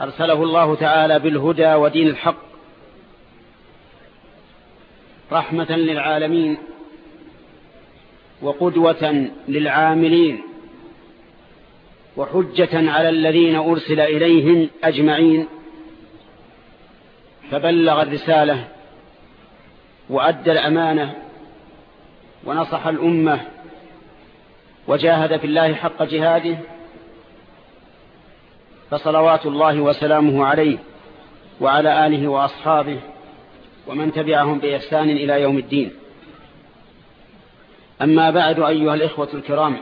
أرسله الله تعالى بالهدى ودين الحق. رحمة للعالمين وقدوة للعاملين وحجة على الذين أرسل إليهم أجمعين. فبلغ الرسالة وأدى الأمانة ونصح الأمة وجاهد في الله حق جهاده. فصلوات الله وسلامه عليه وعلى آله وأصحابه ومن تبعهم بإحسان إلى يوم الدين. أما بعد أيها الإخوة الكرام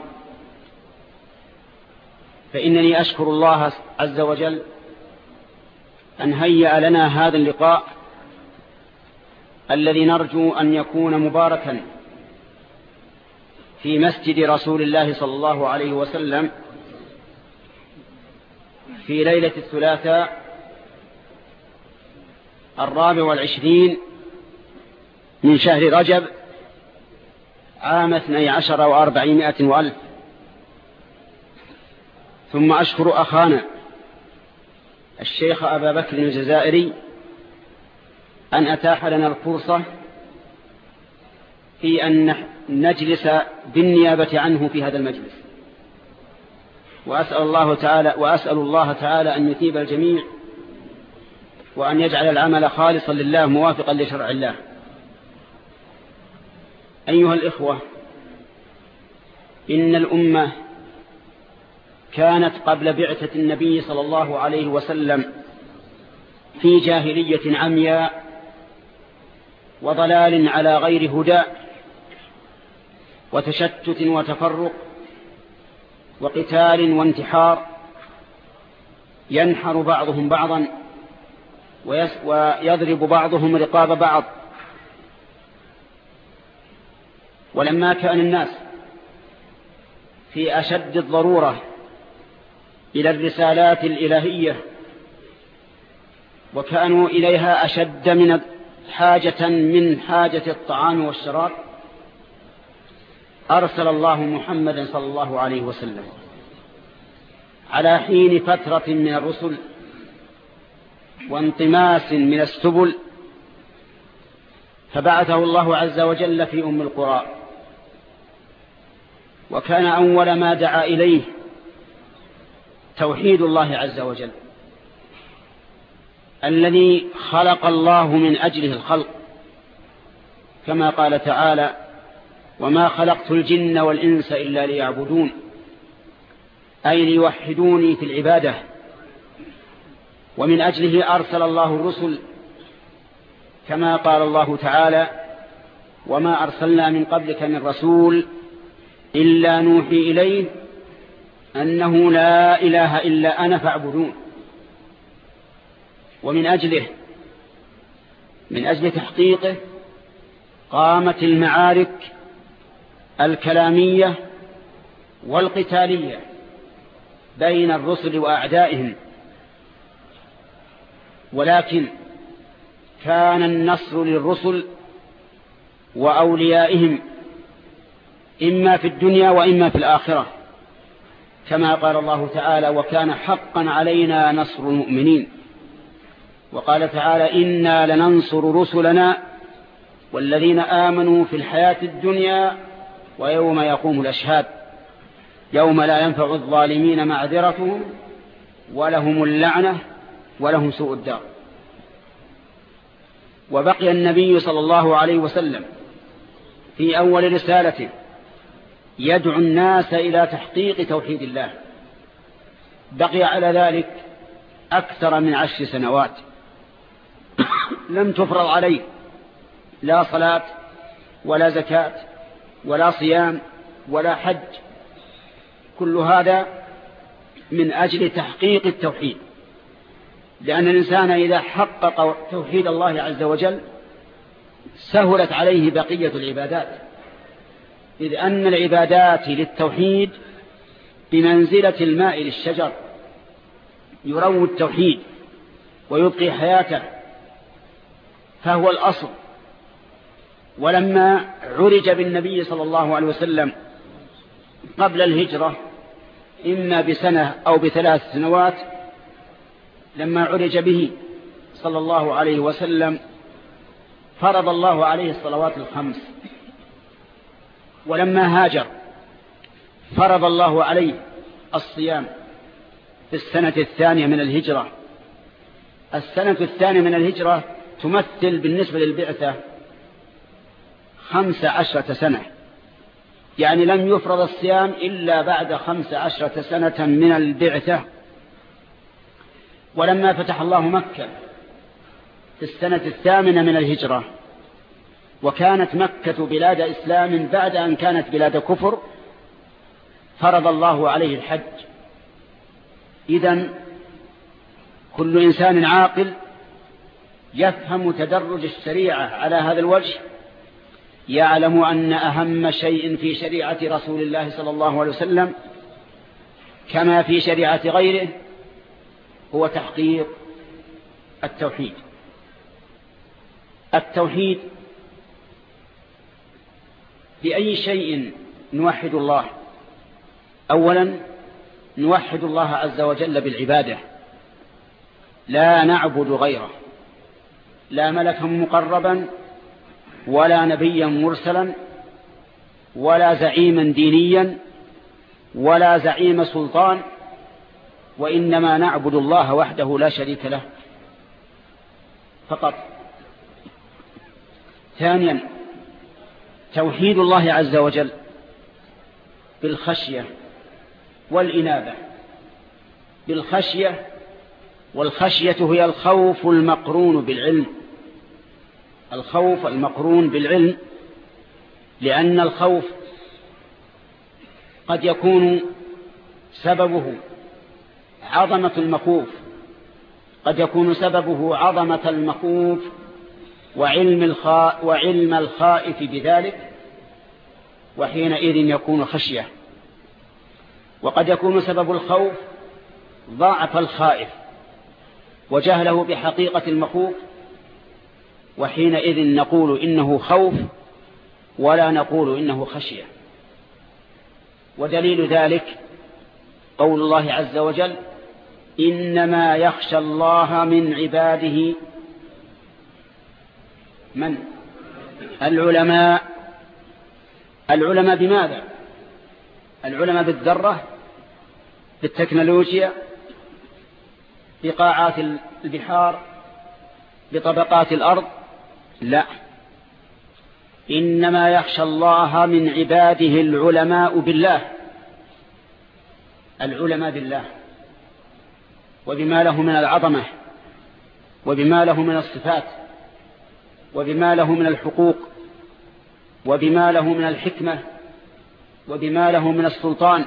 فإنني أشكر الله عز وجل أن هيأ لنا هذا اللقاء الذي نرجو أن يكون مباركا في مسجد رسول الله صلى الله عليه وسلم في ليلة الثلاثاء الرابع والعشرين من شهر رجب عام اثني عشر وأربعمائة وألف. ثم أشكر أخانا الشيخ أبا بكر الجزائري أن أتاح لنا الفرصة في أن نجلس بالنيابة عنه في هذا المجلس. وأسأل الله تعالى وأسأل الله تعالى أن يثيب الجميع وأن يجعل العمل خالصا لله موافقا لشرع الله. أيها الإخوة إن الأمة كانت قبل بعثة النبي صلى الله عليه وسلم في جاهلية عمياء وضلال على غير هدى وتشتت وتفرق وقتال وانتحار ينحر بعضهم بعضا ويضرب بعضهم رقاب بعض. ولما كان الناس في أشد الضرورة إلى الرسالات الإلهية وكانوا إليها أشد من حاجة من حاجة الطعام والشراب أرسل الله محمدا صلى الله عليه وسلم على حين فترة من الرسل وانطماس من السبل فبعثه الله عز وجل في أم القرى. وكان أول ما دعا إليه توحيد الله عز وجل الذي خلق الله من أجله الخلق كما قال تعالى وما خلقت الجن والإنس إلا ليعبدون أي ليوحدوني في العبادة. ومن أجله أرسل الله الرسل كما قال الله تعالى وما أرسلنا من قبلك من رسول إلا نوحي إليه أنه لا إله إلا أنا فاعبدون. ومن أجله من أجل تحقيقه قامت المعارك الكلامية والقتالية بين الرسل وأعدائهم. ولكن كان النصر للرسل وأوليائهم إما في الدنيا وإما في الآخرة. كما قال الله تعالى وكان حقا علينا نصر المؤمنين وقال تعالى إنا لننصر رسلنا والذين آمنوا في الحياة الدنيا ويوم يقوم الأشهاد يوم لا ينفع الظالمين معذرتهم ولهم اللعنة ولهم سوء الدار. وبقي النبي صلى الله عليه وسلم في أول رسالته يدعو الناس إلى تحقيق توحيد الله. بقي على ذلك أكثر من عشر سنوات. لم تفرض عليه لا صلاة ولا زكاة ولا صيام ولا حج. كل هذا من أجل تحقيق التوحيد. لأن الإنسان إذا حقق توحيد الله عز وجل سهلت عليه بقية العبادات. إذ أن العبادات للتوحيد بمنزلة الماء للشجر يروي التوحيد ويبقي حياته. فهو الأصل. ولما عرج بالنبي صلى الله عليه وسلم قبل الهجرة إما بسنة أو بثلاث سنوات لما عرج به صلى الله عليه وسلم فرض الله عليه الصلوات الخمس. ولما هاجر فرض الله عليه الصيام في السنة الثانية من الهجرة. السنة الثانية من الهجرة تمثل بالنسبة للبعثة خمس عشرة سنة. يعني لم يفرض الصيام إلا بعد خمس عشرة سنة من البعثة. ولما فتح الله مكة في السنة الثامنة من الهجرة وكانت مكة بلاد إسلام بعد أن كانت بلاد كفر فرض الله عليه الحج. إذن كل إنسان عاقل يفهم تدرج الشريعة على هذا الوجه. يعلم أن أهم شيء في شريعة رسول الله صلى الله عليه وسلم كما في شريعة غيره هو تحقيق التوحيد. التوحيد بأي شيء نوحد الله؟ أولا نوحد الله عز وجل بالعبادة. لا نعبد غيره. لا ملكا مقربا ولا نبيا مرسلا ولا زعيما دينيا ولا زعيم سلطان وإنما نعبد الله وحده لا شريك له فقط. ثانيا توحيد الله عز وجل بالخشية والإنابة. بالخشية والخشية هي الخوف المقرون بالعلم. الخوف المقرون بالعلم لأن الخوف قد يكون سببه عظمة المخوف قد يكون سببه عظمة المخوف وعلم, الخاء وعلم الخائف بذلك وحينئذ يكون خشية. وقد يكون سبب الخوف ضعف الخائف وجهله بحقيقة المخوف وحينئذ نقول إنه خوف ولا نقول إنه خشية. ودليل ذلك قول الله عز وجل إنما يخشى الله من عباده من؟ العلماء. العلماء بماذا؟ العلماء بالذرة بالتكنولوجيا بقاعات البحار بطبقات الأرض لا. إنما يخشى الله من عباده العلماء بالله. العلماء بالله. وبما له من العظمة. وبما له من الصفات. وبما له من الحقوق. وبما له من الحكمة. وبما له من السلطان.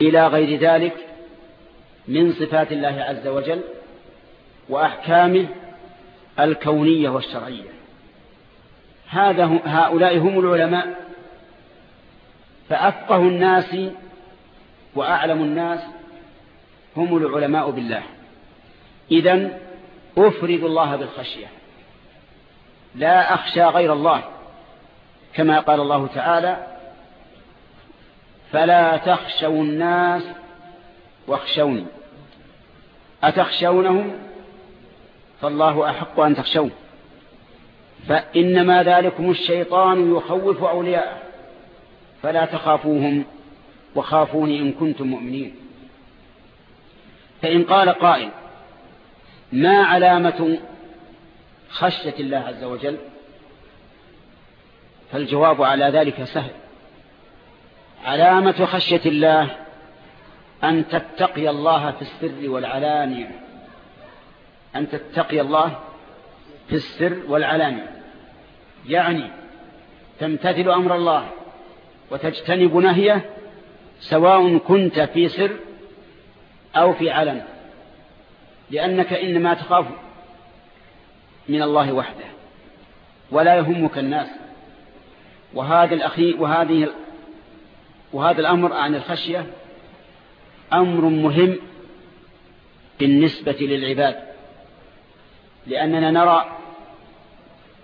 إلى غير ذلك من صفات الله عز وجل وأحكامه الكونية والشرعية. هذا هؤلاء هم العلماء. فأفقه الناس وأعلم الناس هم العلماء بالله. إذن أفرد الله بالخشية. لا أخشى غير الله كما قال الله تعالى فلا تخشوا الناس واخشوني. أتخشونهم؟ فالله أحق أن تخشوه. فإنما ذلكم الشيطان يخوف أولياءه. فلا تخافوهم وخافوني إن كنتم مؤمنين. فإن قال قائل ما علامة خشية الله عز وجل؟ فالجواب على ذلك سهل. علامة خشية الله أن تتقي الله في السر والعلانية. أن تتقي الله في السر والعلانية. يعني تمتثل أمر الله وتجتنب نهيه سواء كنت في سر أو في علن لأنك إنما تخاف من الله وحده ولا يهمك الناس. وهذا الأخي وهذه وهذا الأمر عن الخشية أمر مهم بالنسبة للعباد. لأننا نرى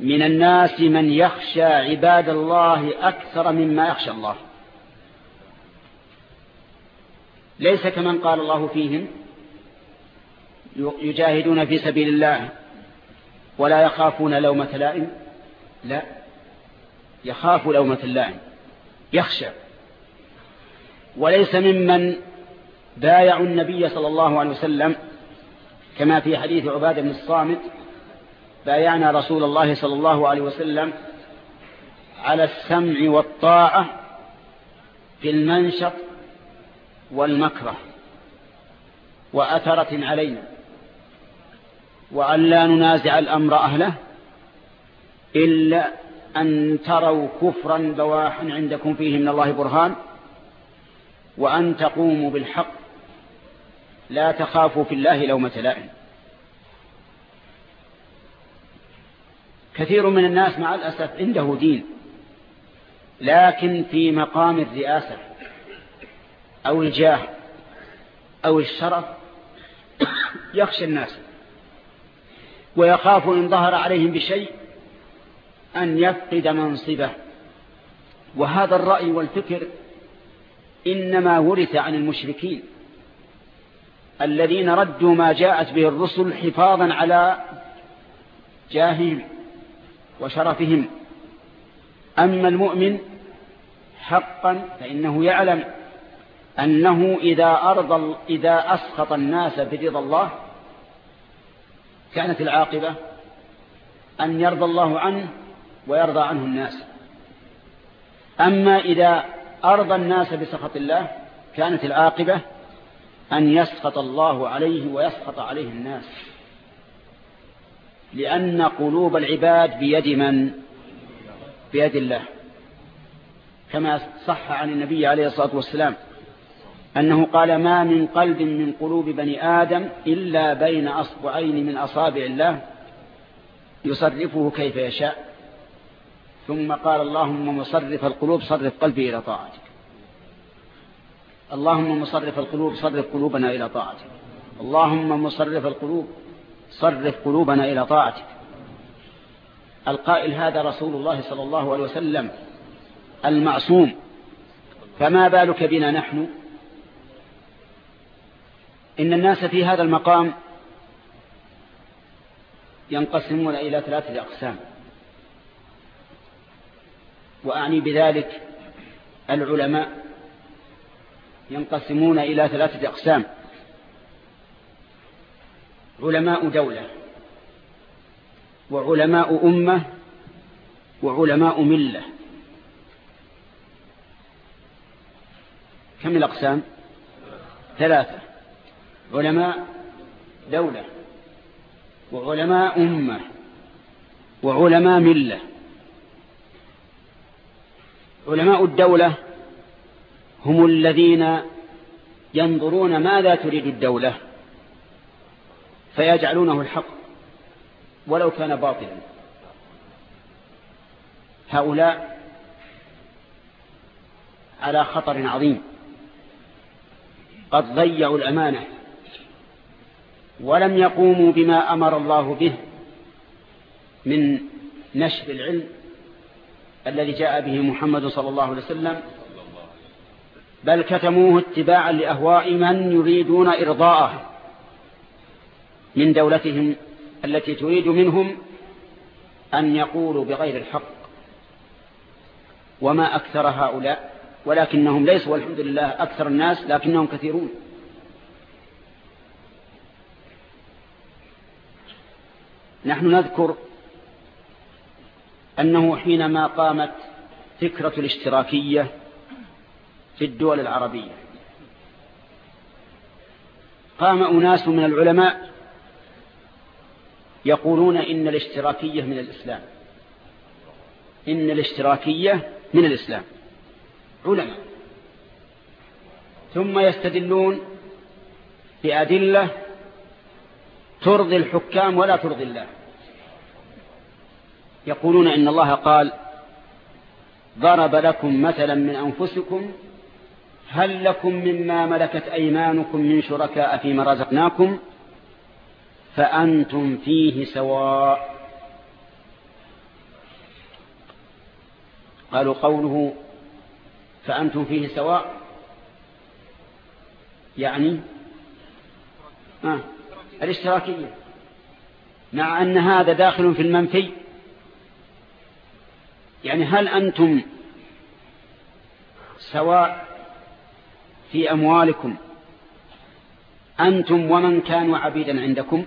من الناس من يخشى عباد الله أكثر مما يخشى الله. ليس كمن قال الله فيهم يجاهدون في سبيل الله ولا يخافون لومة لائم لا يخاف لومة اللائم يخشى. وليس ممن بايعوا النبي صلى الله عليه وسلم كما في حديث عبادة بن الصامت بايعنا رسول الله صلى الله عليه وسلم على السمع والطاعة في المنشط والمكره وأثرة علينا وأن لا ننازع الأمر أهله إلا أن تروا كفرا بواحا عندكم فيه من الله برهان وأن تقوموا بالحق لا تخافوا في الله لومة لائم. كثير من الناس مع الأسف عنده دين لكن في مقام الرئاسة أو الجاه أو الشرف يخشى الناس ويخاف إن ظهر عليهم بشيء أن يفقد منصبه. وهذا الرأي والفكر إنما ورث عن المشركين. الذين ردوا ما جاءت به الرسل حفاظا على جاههم وشرفهم. أما المؤمن حقا فإنه يعلم أنه إذا, أرضى إذا أسخط الناس برضا الله كانت العاقبة أن يرضى الله عنه ويرضى عنه الناس. أما إذا أرضى الناس بسخط الله كانت العاقبة أن يسخط الله عليه ويسخط عليه الناس. لأن قلوب العباد بيد من؟ بيد الله. كما صح عن النبي عليه الصلاة والسلام أنه قال ما من قلب من قلوب بني آدم إلا بين أصبعين من أصابع الله يصرفه كيف يشاء. ثم قال اللهم مصرف القلوب صرف قلبي إلى طاعتك. اللهم مصرف القلوب صرف قلوبنا إلى طاعتك. اللهم مصرف القلوب صرف قلوبنا إلى طاعتك. القائل هذا رسول الله صلى الله عليه وسلم المعصوم. فما بالك بنا نحن؟ إن الناس في هذا المقام ينقسمون إلى ثلاثة أقسام. وأعني بذلك العلماء ينقسمون إلى ثلاثة أقسام. علماء دولة وعلماء أمة وعلماء ملة. كم الأقسام؟ ثلاثة. علماء دولة وعلماء أمة وعلماء ملة. علماء الدولة هم الذين ينظرون ماذا تريد الدولة فيجعلونه الحق ولو كان باطلا. هؤلاء على خطر عظيم. قد ضيعوا الأمانة ولم يقوموا بما أمر الله به من نشر العلم الذي جاء به محمد صلى الله عليه وسلم بل كتموه اتباعا لأهواء من يريدون إرضاءه من دولتهم التي تريد منهم أن يقولوا بغير الحق. وما أكثر هؤلاء ولكنهم ليسوا والحمد لله أكثر الناس لكنهم كثيرون. نحن نذكر أنه حينما قامت فكرة الاشتراكية في الدول العربية. قام أناس من العلماء يقولون إن الاشتراكية من الإسلام. إن الاشتراكية من الإسلام. علماء. ثم يستدلون بأدلة ترضي الحكام ولا ترضي الله. يقولون إن الله قال ضرب لكم مثلا من أنفسكم هل لكم مما ملكت أيمانكم من شركاء فيما رزقناكم؟ فأنتم فيه سواء. قالوا قوله فأنتم فيه سواء. يعني آه الاشتراكية. مع أن هذا داخل في المنفي. يعني هل أنتم سواء في أموالكم. أنتم ومن كانوا عبيدا عندكم؟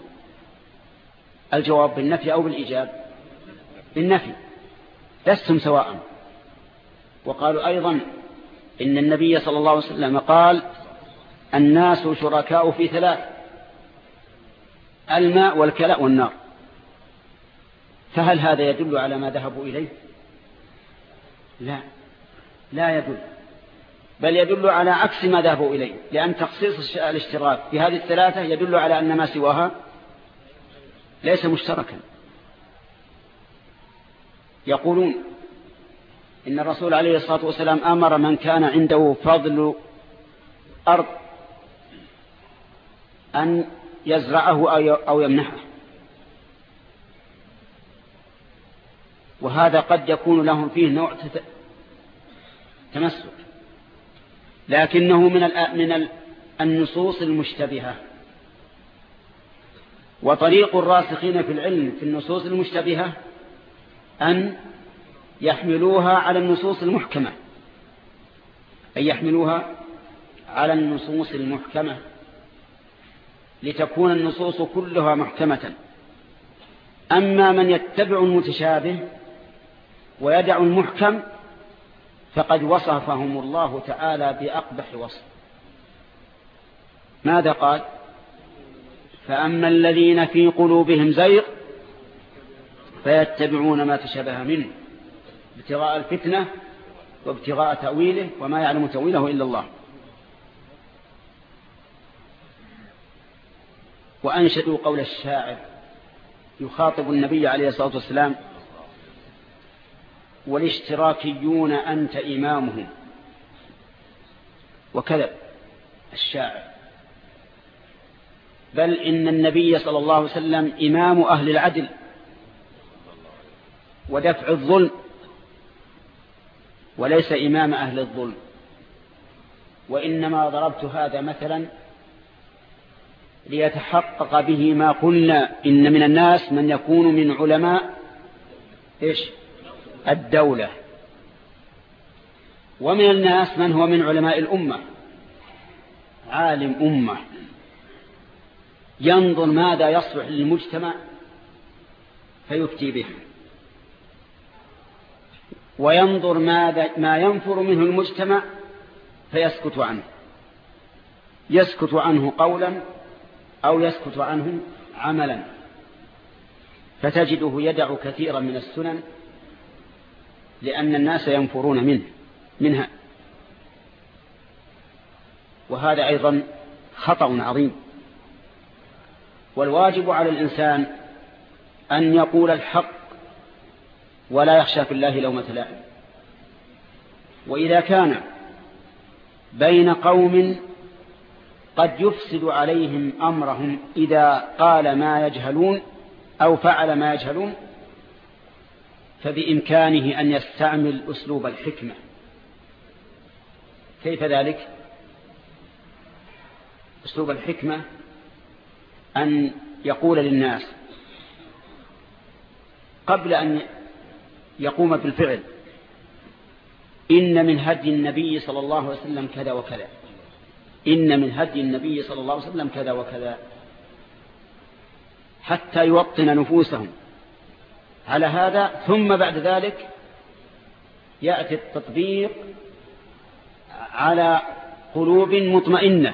الجواب بالنفي أو بالإيجاب؟ بالنفي. لستم سواء. وقالوا أيضا إن النبي صلى الله عليه وسلم قال الناس شركاء في ثلاث الماء والكلاء والنار. فهل هذا يدل على ما ذهبوا إليه؟ لا. لا يدل. بل يدل على عكس ما ذهبوا إليه لأن تخصيص الاشتراك في هذه الثلاثة يدل على أن ما سواها ليس مشتركا. يقولون إن الرسول عليه الصلاة والسلام أمر من كان عنده فضل أرض أن يزرعه أو يمنحه. وهذا قد يكون لهم فيه نوع تمسك. لكنه من النصوص المشتبهة. وطريق الراسخين في العلم في النصوص المشتبهة أن يحملوها على النصوص المحكمة. أن يحملوها على النصوص المحكمة. لتكون النصوص كلها محكمة. أما من يتبع المتشابه ويدع المحكم فقد وصفهم الله تعالى بأقبح وصف. ماذا قال؟ فأما الذين في قلوبهم زيغ فيتبعون ما تشبه منه ابتغاء الفتنة وابتغاء تأويله وما يعلم تأويله إلا الله. وأنشدوا قول الشاعر يخاطب النبي عليه الصلاة والسلام والاشتراكيون أنت إمامهم. وكذب الشاعر. بل إن النبي صلى الله عليه وسلم إمام أهل العدل. ودفع الظلم. وليس إمام أهل الظلم. وإنما ضربت هذا مثلا ليتحقق به ما قلنا إن من الناس من يكون من علماء إيش؟ الدولة. ومن الناس من هو من علماء الأمة؟ عالم أمة. ينظر ماذا يصلح للمجتمع فيفتي به. وينظر ماذا ما ينفر منه المجتمع فيسكت عنه. يسكت عنه قولا أو يسكت عنه عملا. فتجده يدع كثيرا من السنن لأن الناس ينفرون منه منها. وهذا أيضا خطأ عظيم. والواجب على الإنسان أن يقول الحق ولا يخشى في الله لومة لائم. وإذا كان بين قوم قد يفسد عليهم أمرهم إذا قال ما يجهلون أو فعل ما يجهلون فبإمكانه أن يستعمل أسلوب الحكمة. كيف ذلك؟ أسلوب الحكمة أن يقول للناس قبل أن يقوم بالفعل إن من هدي النبي صلى الله عليه وسلم كذا وكذا. إن من هدي النبي صلى الله عليه وسلم كذا وكذا. حتى يوطن نفوسهم. على هذا ثم بعد ذلك يأتي التطبيق على قلوب مطمئنة.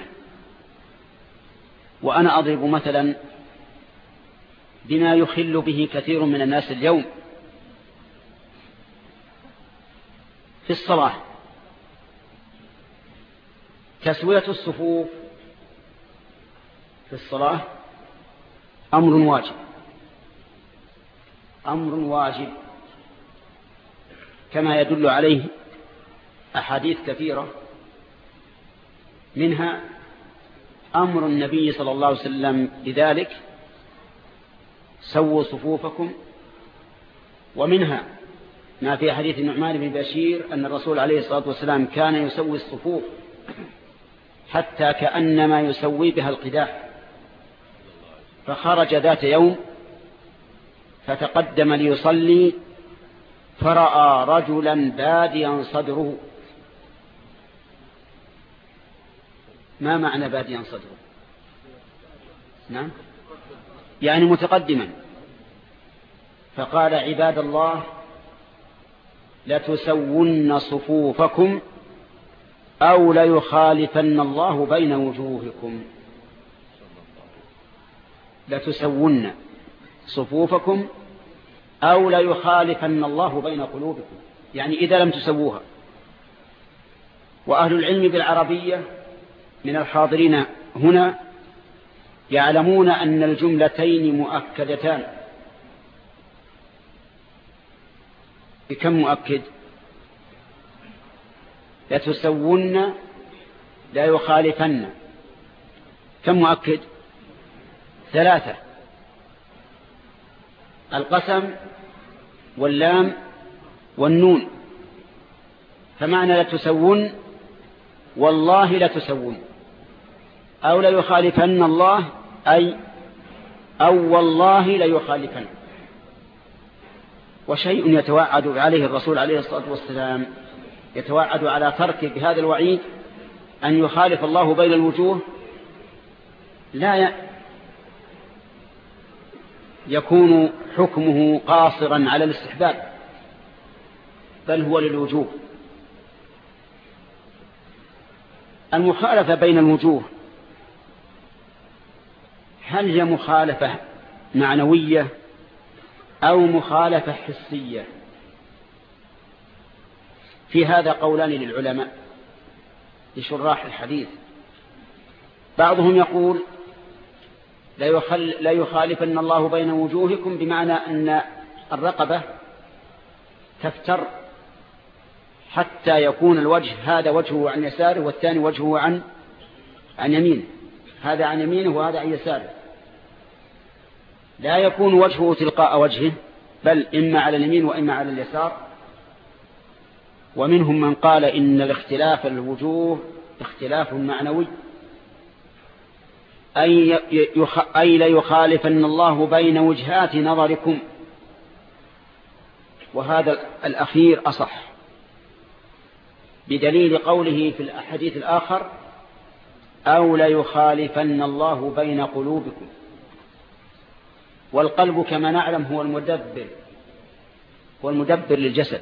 وأنا أضرب مثلا بما يخل به كثير من الناس اليوم في الصلاة. تسوية الصفوف في الصلاة أمر واجب. أمر واجب كما يدل عليه أحاديث كثيرة منها أمر النبي صلى الله عليه وسلم لذلك سووا صفوفكم ومنها ما في حديث النعمان بن بشير أن الرسول عليه الصلاة والسلام كان يسوي الصفوف حتى كأنما يسوي بها القداح فخرج ذات يوم فتقدم ليصلي فرأى رجلا باديا صدره. ما معنى باديا صدره؟ نعم. يعني متقدما. فقال عباد الله لتسون صفوفكم أو ليخالفن الله بين وجوهكم. لتسون صفوفكم أو ليخالفن الله بين قلوبكم. يعني إذا لم تسووها. وأهل العلم بالعربية من الحاضرين هنا يعلمون أن الجملتين مؤكدتان. بكم مؤكد؟ لتسون لا يخالفن. كم مؤكد؟ ثلاثة. القسم واللام والنون. فمعنى لتسون والله لتسون أو ليخالفن الله أي أو والله ليخالفن وشيء يتوعد عليه الرسول عليه الصلاة والسلام يتوعد على تركه بهذا الوعيد أن يخالف الله بين الوجوه لا يكون حكمه قاصرا على الاستحباب بل هو للوجوه. المخالفة بين الوجوه هل هي مخالفة معنوية أو مخالفة حسية؟ في هذا قولان للعلماء لشراح الحديث. بعضهم يقول لا, يخل لا يخالفن الله بين وجوهكم بمعنى أن الرقبة تفتر حتى يكون الوجه هذا وجهه عن يساره والثاني وجهه عن عن يمينه. هذا عن يمينه وهذا عن يساره. لا يكون وجهه تلقاء وجهه بل إما على اليمين وإما على اليسار. ومنهم من قال إن الاختلاف الوجوه اختلاف معنوي. أي, يخ... أي ليخالفن الله بين وجهات نظركم. وهذا الأخير أصح. بدليل قوله في الحديث الآخر أو ليخالفن الله بين قلوبكم. والقلب كما نعلم هو المدبر هو المدبر للجسد.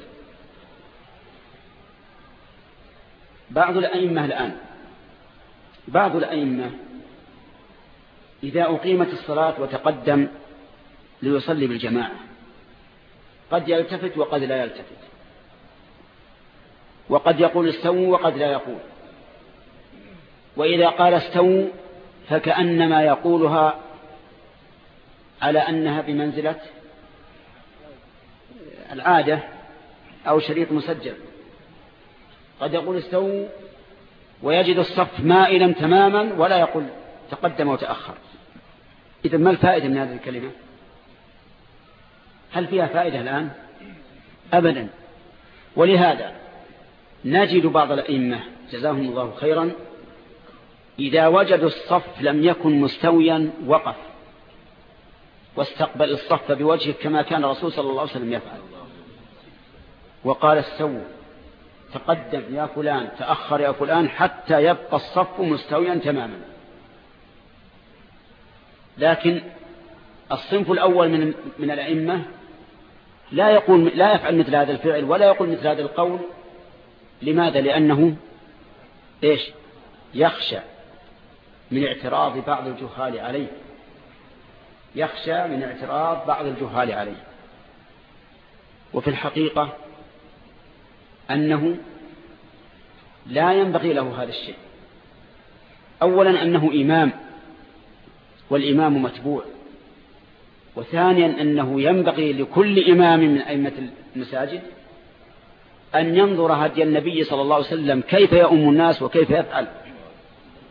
بعض الأئمة الآن بعض الأئمة إذا أقيمت الصلاة وتقدم ليصلي بالجماعة. قد يلتفت وقد لا يلتفت. وقد يقول استووا وقد لا يقول. وإذا قال استووا فكأنما يقولها على أنها بمنزلة العادة أو شريط مسجل. قد يقول استووا ويجد الصف مائلا تماما ولا يقول تقدم وتأخر. إذا ما الفائدة من هذه الكلمة؟ هل فيها فائدة الآن؟ أبدا. ولهذا نجد بعض الأئمة جزاهم الله خيرا إذا وجدوا الصف لم يكن مستويا وقف. واستقبل الصف بوجهه كما كان الرسول صلى الله عليه وسلم يفعل. وقال استووا. تقدم يا فلان تأخر يا فلان حتى يبقى الصف مستويا تماما. لكن الصنف الأول من من الأئمة لا يقول لا يفعل مثل هذا الفعل ولا يقول مثل هذا القول. لماذا؟ لأنه إيش؟ يخشى من اعتراض بعض الجهال عليه. يخشى من اعتراض بعض الجهال عليه. وفي الحقيقة أنه لا ينبغي له هذا الشيء. أولا أنه إمام. والإمام متبوع. وثانيا أنه ينبغي لكل إمام من أئمة المساجد أن ينظر هدي النبي صلى الله عليه وسلم كيف يؤم الناس وكيف يفعل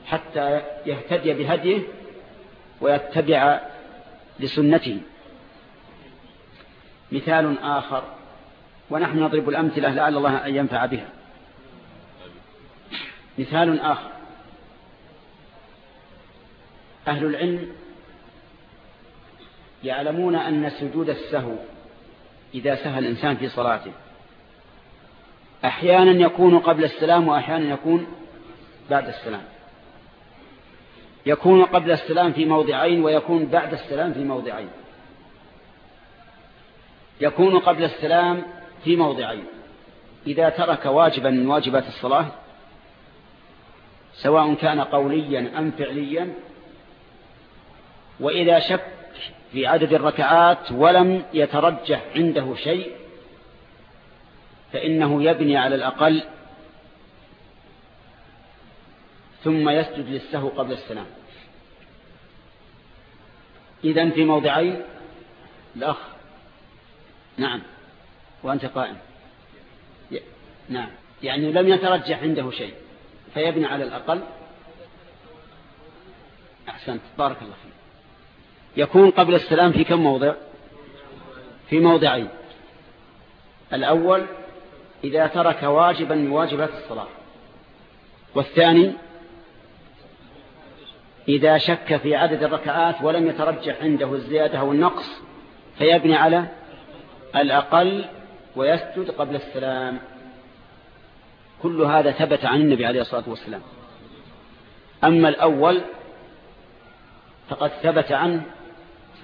حتى يهتدي بهديه ويتبع لسنته. مثال آخر ونحن نضرب الأمثلة لعل الله أن ينفع بها. مثال آخر أهل العلم يعلمون أن سجود السهو إذا سهى الإنسان في صلاته. أحيانا يكون قبل السلام وأحيانا يكون بعد السلام. يكون قبل السلام في موضعين ويكون بعد السلام في موضعين. يكون قبل السلام في موضعين. إذا ترك واجبا من واجبات الصلاة سواء كان قوليا أم فعليا وإذا شك في عدد الركعات ولم يترجح عنده شيء فإنه يبني على الأقل ثم يسجد للسهو قبل السلام. إذن في موضعين الأخ نعم وأنت قائم. نعم يعني لم يترجح عنده شيء فيبني على الأقل. أحسنت بارك الله فيك. يكون قبل السلام في كم موضع؟ في موضعين. الأول إذا ترك واجبا من واجبات الصلاة. والثاني إذا شك في عدد الركعات ولم يترجح عنده الزيادة أو النقص فيبني على الأقل ويسجد قبل السلام. كل هذا ثبت عن النبي عليه الصلاة والسلام. أما الأول فقد ثبت عنه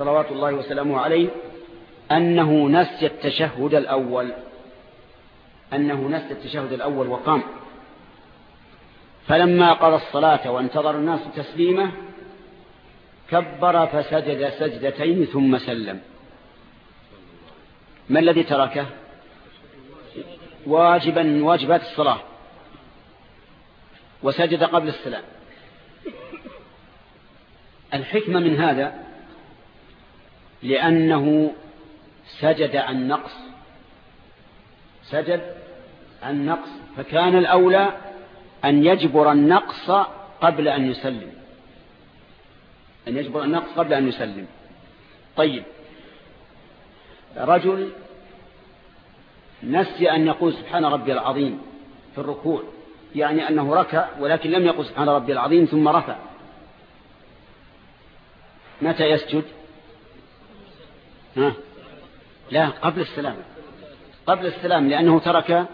صلوات الله وسلامه عليه أنه نسي التشهد الأول. أنه نسي التشهد الأول وقام. فلما قضى الصلاة وانتظر الناس تسليمه كبر فسجد سجدتين ثم سلم. ما الذي تركه؟ واجبا من واجبات الصلاة. وسجد قبل السلام. الحكمة من هذا لأنه سجد عن نقص سجد عن نقص فكان الأولى أن يجبر النقص قبل أن يسلم. أن يجبر النقص قبل أن يسلم. طيب. رجل نسي أن يقول سبحان ربي العظيم في الركوع يعني أنه ركع ولكن لم يقل سبحان ربي العظيم ثم رفع. متى يسجد؟ ها؟ لا قبل السلام. قبل السلام لأنه ترك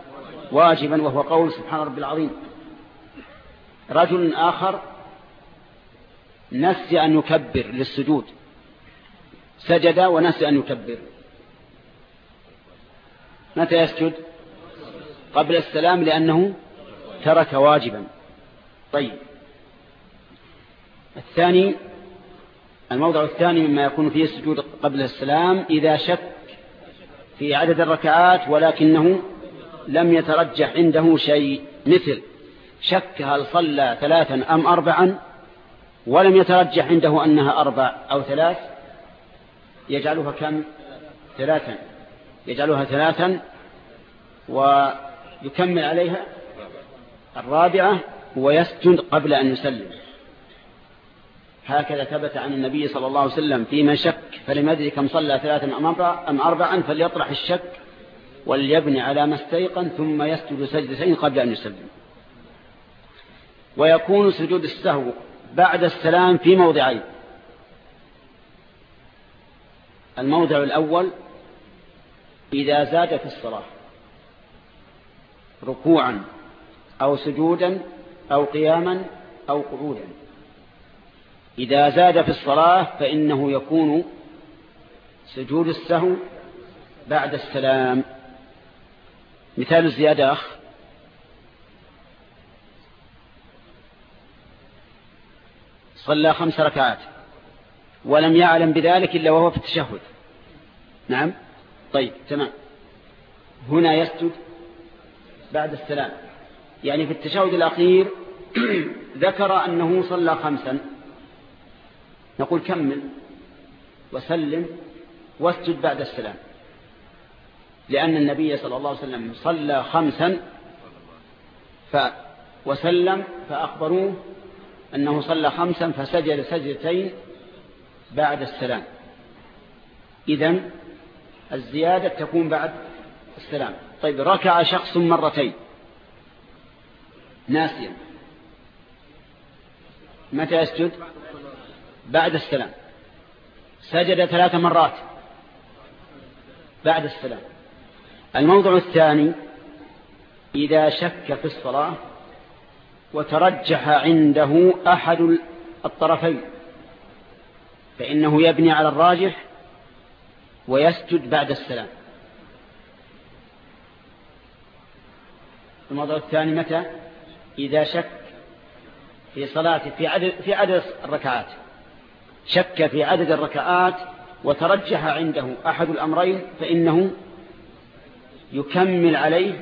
واجبا وهو قول سبحان ربي العظيم. رجل آخر نسي أن يكبر للسجود. سجد ونسي أن يكبر. متى يسجد؟ قبل السلام لأنه ترك واجبا. طيب. الثاني الموضع الثاني مما يكون فيه السجود قبل السلام إذا شك في عدد الركعات ولكنه لم يترجح عنده شيء مثل شك هل صلى ثلاثا أم أربعا ولم يترجح عنده أنها أربع أو ثلاث يجعلها كم؟ ثلاثا. يجعلها ثلاثا ويكمل عليها الرابعة ويسجد قبل أن يسلم. هكذا ثبت عن النبي صلى الله عليه وسلم في من شك فلم يدري كم صلى ثلاثا أم أربعا فليطرح الشك وليبني على ما استيقن ثم يسجد سجدتين قبل أن يسلم. ويكون سجود السهو بعد السلام في موضعين. الموضع الأول إذا زاد في الصلاة ركوعا أو سجودا أو قياما أو قعودا. إذا زاد في الصلاة فإنه يكون سجود السهو بعد السلام. مثال الزيادة أخ. صلى خمس ركعات. ولم يعلم بذلك إلا وهو في التشهد. نعم؟ طيب تمام. هنا يسجد بعد السلام. يعني في التشهد الأخير ذكر أنه صلى خمسا. نقول كمل وسلم واسجد بعد السلام. لأن النبي صلى الله عليه وسلم صلى خمسا ف وسلم فأخبروه أنه صلى خمسا فسجد سجدتين بعد السلام. إذن الزيادة تكون بعد السلام. طيب ركع شخص مرتين. ناسيا. متى يسجد؟ بعد السلام. سجد ثلاث مرات. بعد السلام. الموضع الثاني إذا شك في الصلاة وترجح عنده أحد الطرفين فإنه يبني على الراجح ويسجد بعد السلام. الموضوع الثاني متى؟ إذا شك في صلاته في عدد, في عدد الركعات. شك في عدد الركعات وترجح عنده أحد الأمرين فإنه يكمل عليه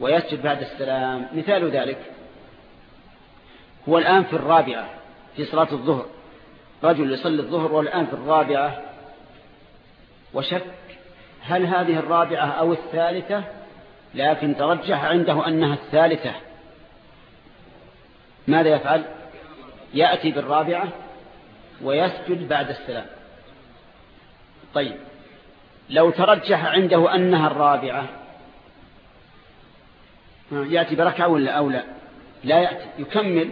ويسجد بعد السلام. مثال ذلك هو الآن في الرابعة في صلاة الظهر. رجل يصلي الظهر والآن في الرابعة وشك هل هذه الرابعة أو الثالثة؟ لكن ترجح عنده أنها الثالثة. ماذا يفعل؟ يأتي بالرابعة ويسجد بعد السلام. طيب. لو ترجح عنده أنها الرابعة يأتي بركعة ولا أو لا؟ لا يأتي. يكمل.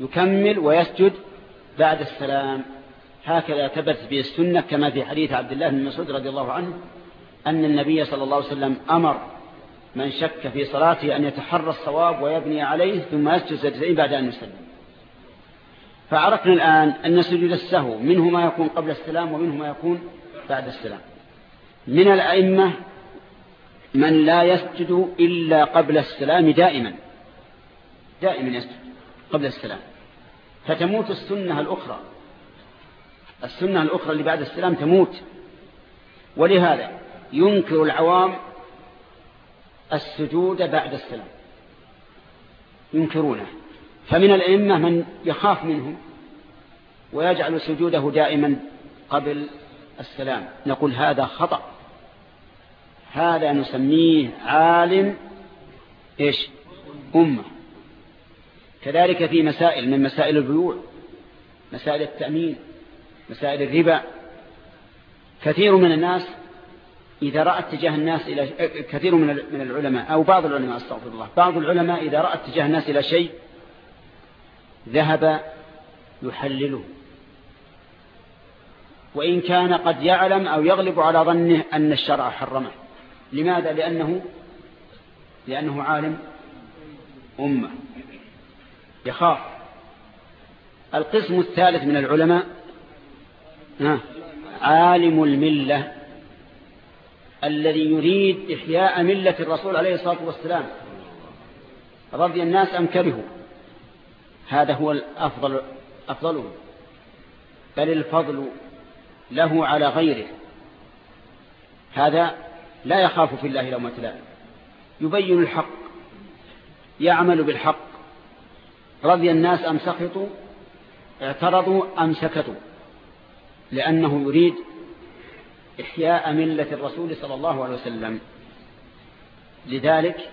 يكمل ويسجد بعد السلام. هكذا ثبت به السنة كما في حديث عبد الله بن مسعود رضي الله عنه أن النبي صلى الله عليه وسلم أمر من شك في صلاته أن يتحرى الصواب ويبني عليه ثم يسجد سجدين بعد أن يسلم. فعرفنا الآن أن سجود السهو منه ما يكون قبل السلام ومنه ما يكون بعد السلام. من الأئمة من لا يسجد إلا قبل السلام دائما. دائما يسجد قبل السلام. فتموت السنة الأخرى. السنة الأخرى اللي بعد السلام تموت. ولهذا ينكر العوام السجود بعد السلام. ينكرونه. فمن الأئمة من يخاف منهم ويجعل سجوده دائما قبل السلام. نقول هذا خطأ. هذا نسميه عالم إيش؟ أمة. كذلك في مسائل من مسائل البيوع مسائل التأمين مسائل الربا. كثير من الناس إذا رأى اتجاه الناس إلى كثير من العلماء أو بعض العلماء أستغفر الله بعض العلماء إذا رأى اتجاه الناس إلى شيء ذهب يحلله. وإن كان قد يعلم أو يغلب على ظنه أن الشرع حرمه. لماذا؟ لأنه لأنه عالم أمة. يخاف. القسم الثالث من العلماء عالم الملة الذي يريد إحياء ملة الرسول عليه الصلاة والسلام. رضي الناس أم كرهوا؟ هذا هو الأفضل أفضله. بل الفضل له على غيره. هذا لا يخاف في الله لومة لائم يبين الحق يعمل بالحق. رضي الناس أم سخطوا اعترضوا أم سكتوا. لأنه يريد إحياء ملة الرسول صلى الله عليه وسلم. لذلك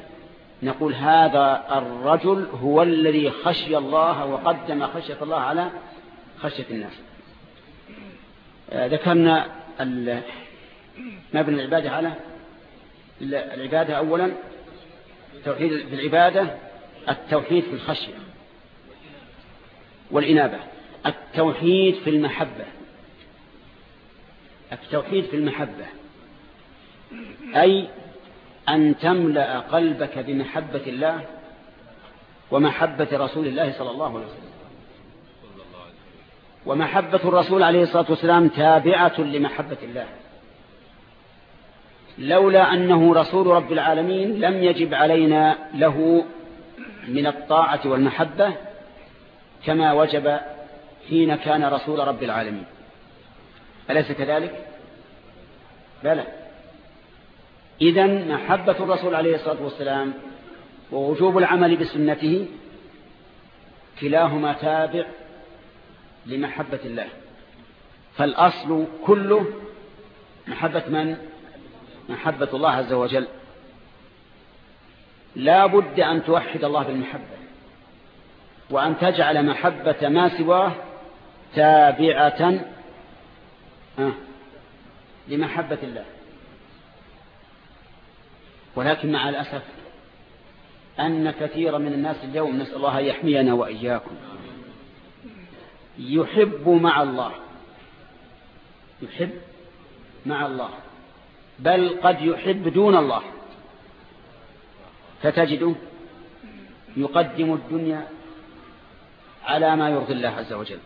نقول هذا الرجل هو الذي خشي الله وقدم خشية الله على خشية الناس. آه، ذكرنا مبنى العبادة على العبادة أولا توحيد في العبادة التوحيد في الخشية والإنابة التوحيد في المحبة. التوحيد في المحبة أي أن تملأ قلبك بمحبة الله ومحبة رسول الله صلى الله عليه وسلم. ومحبة الرسول عليه الصلاة والسلام تابعة لمحبة الله. لولا أنه رسول رب العالمين لم يجب علينا له من الطاعة والمحبة كما وجب حين كان رسول رب العالمين. أليس كذلك؟ بلى. إذا محبة الرسول عليه الصلاة والسلام ووجوب العمل بسنته كلاهما تابع لمحبة الله. فالأصل كله محبة من؟ محبة الله عز وجل. لا بد أن توحد الله بالمحبة وأن تجعل محبة ما سواه تابعة لمحبة الله. ولكن مع الأسف أن كثير من الناس اليوم نسأل الله يحمينا وإياكم. يحب مع الله. يحب مع الله. بل قد يحب دون الله. فتجده يقدم الدنيا على ما يرضي الله عز وجل.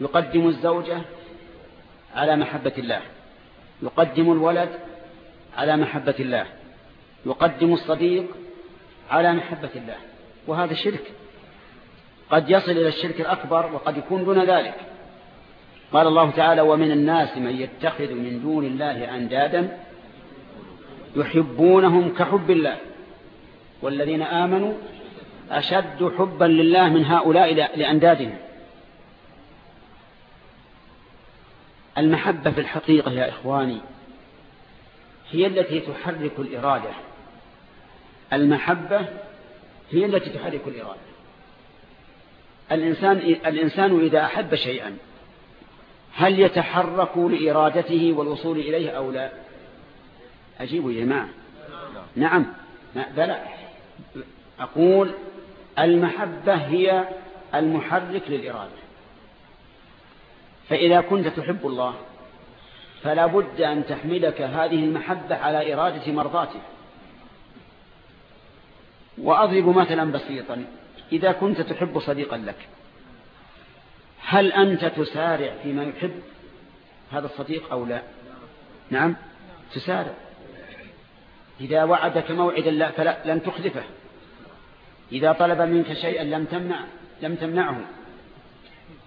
يقدم الزوجة على محبة الله. يقدم الولد على محبة الله. يقدم الصديق على محبة الله وهذا شرك. قد يصل إلى الشرك الأكبر وقد يكون دون ذلك. قال الله تعالى ومن الناس من يتخذ من دون الله أندادا يحبونهم كحب الله والذين آمنوا أشد حبا لله من هؤلاء لأندادهم. المحبة في الحقيقة يا إخواني هي التي تحرك الإرادة. المحبة هي التي تحرك الإرادة. الإنسان, الإنسان إذا أحب شيئا هل يتحرك لإرادته والوصول إليه أو لا؟ أجيبوا يا جماعة. نعم. بلى. أقول المحبة هي المحرك للإرادة. فإذا كنت تحب الله فلا بد أن تحملك هذه المحبة على إرادة مرضاته. وأضرب مثلا بسيطا. إذا كنت تحب صديقا لك هل أنت تسارع فيما يحب هذا الصديق أو لا؟ نعم تسارع. إذا وعدك موعدا لا لن تخلفه. إذا طلب منك شيئا لم تمنع لم تمنعه.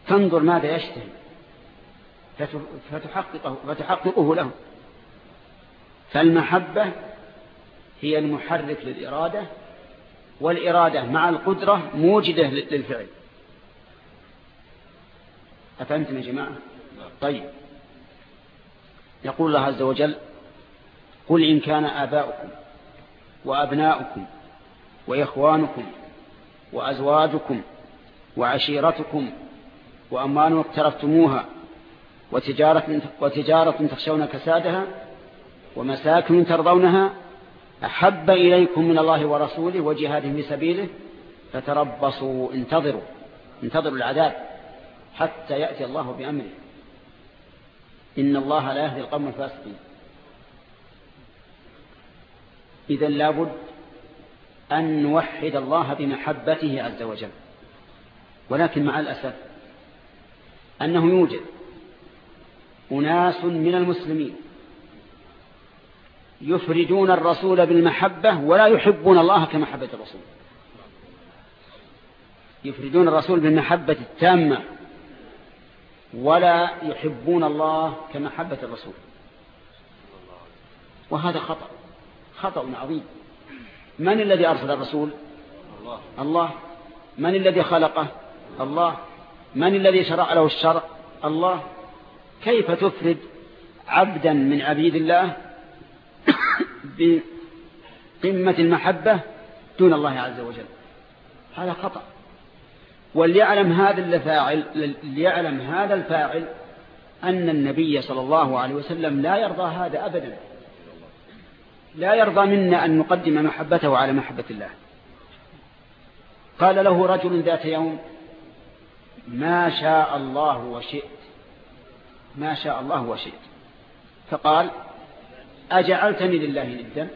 تنظر ماذا يشتهي. فتحققه, فتحققه له. فالمحبة هي المحرك للإرادة والإرادة مع القدرة موجدة للفعل. أفهمتم يا جماعة؟ طيب. يقول الله عز وجل قل إن كان آباؤكم وأبناؤكم وإخوانكم وأزواجكم وعشيرتكم وأموال اقترفتموها وتجارة, وتجارة تخشون كسادها ومساكن ترضونها أحب إليكم من الله ورسوله وجهاد في سبيله فتربصوا انتظروا انتظروا العذاب حتى يأتي الله بأمره. إن الله لا يهدي القوم الفاسقين. إذا لابد أن نوحد الله بمحبته عز وجل. ولكن مع الأسف أنه يوجد أناس من المسلمين يفردون الرسول بالمحبة ولا يحبون الله كمحبة الرسول. يفردون الرسول بالمحبة التامة ولا يحبون الله كمحبة الرسول. وهذا خطأ خطأ عظيم. من الذي أرسل الرسول؟ الله, الله. من الذي خلقه؟ الله. من الذي شرع له الشرع؟ الله. كيف تفرد عبدا من عبيد الله بقمة المحبة دون الله عز وجل. هذا خطأ. وليعلم هذا الفاعل ليعلم هذا الفاعل أن النبي صلى الله عليه وسلم لا يرضى هذا أبدا. لا يرضى منا أن نقدم محبته على محبة الله. قال له رجل ذات يوم ما شاء الله وشئت. ما شاء الله وشئت. فقال أجعلتني لله ندا؟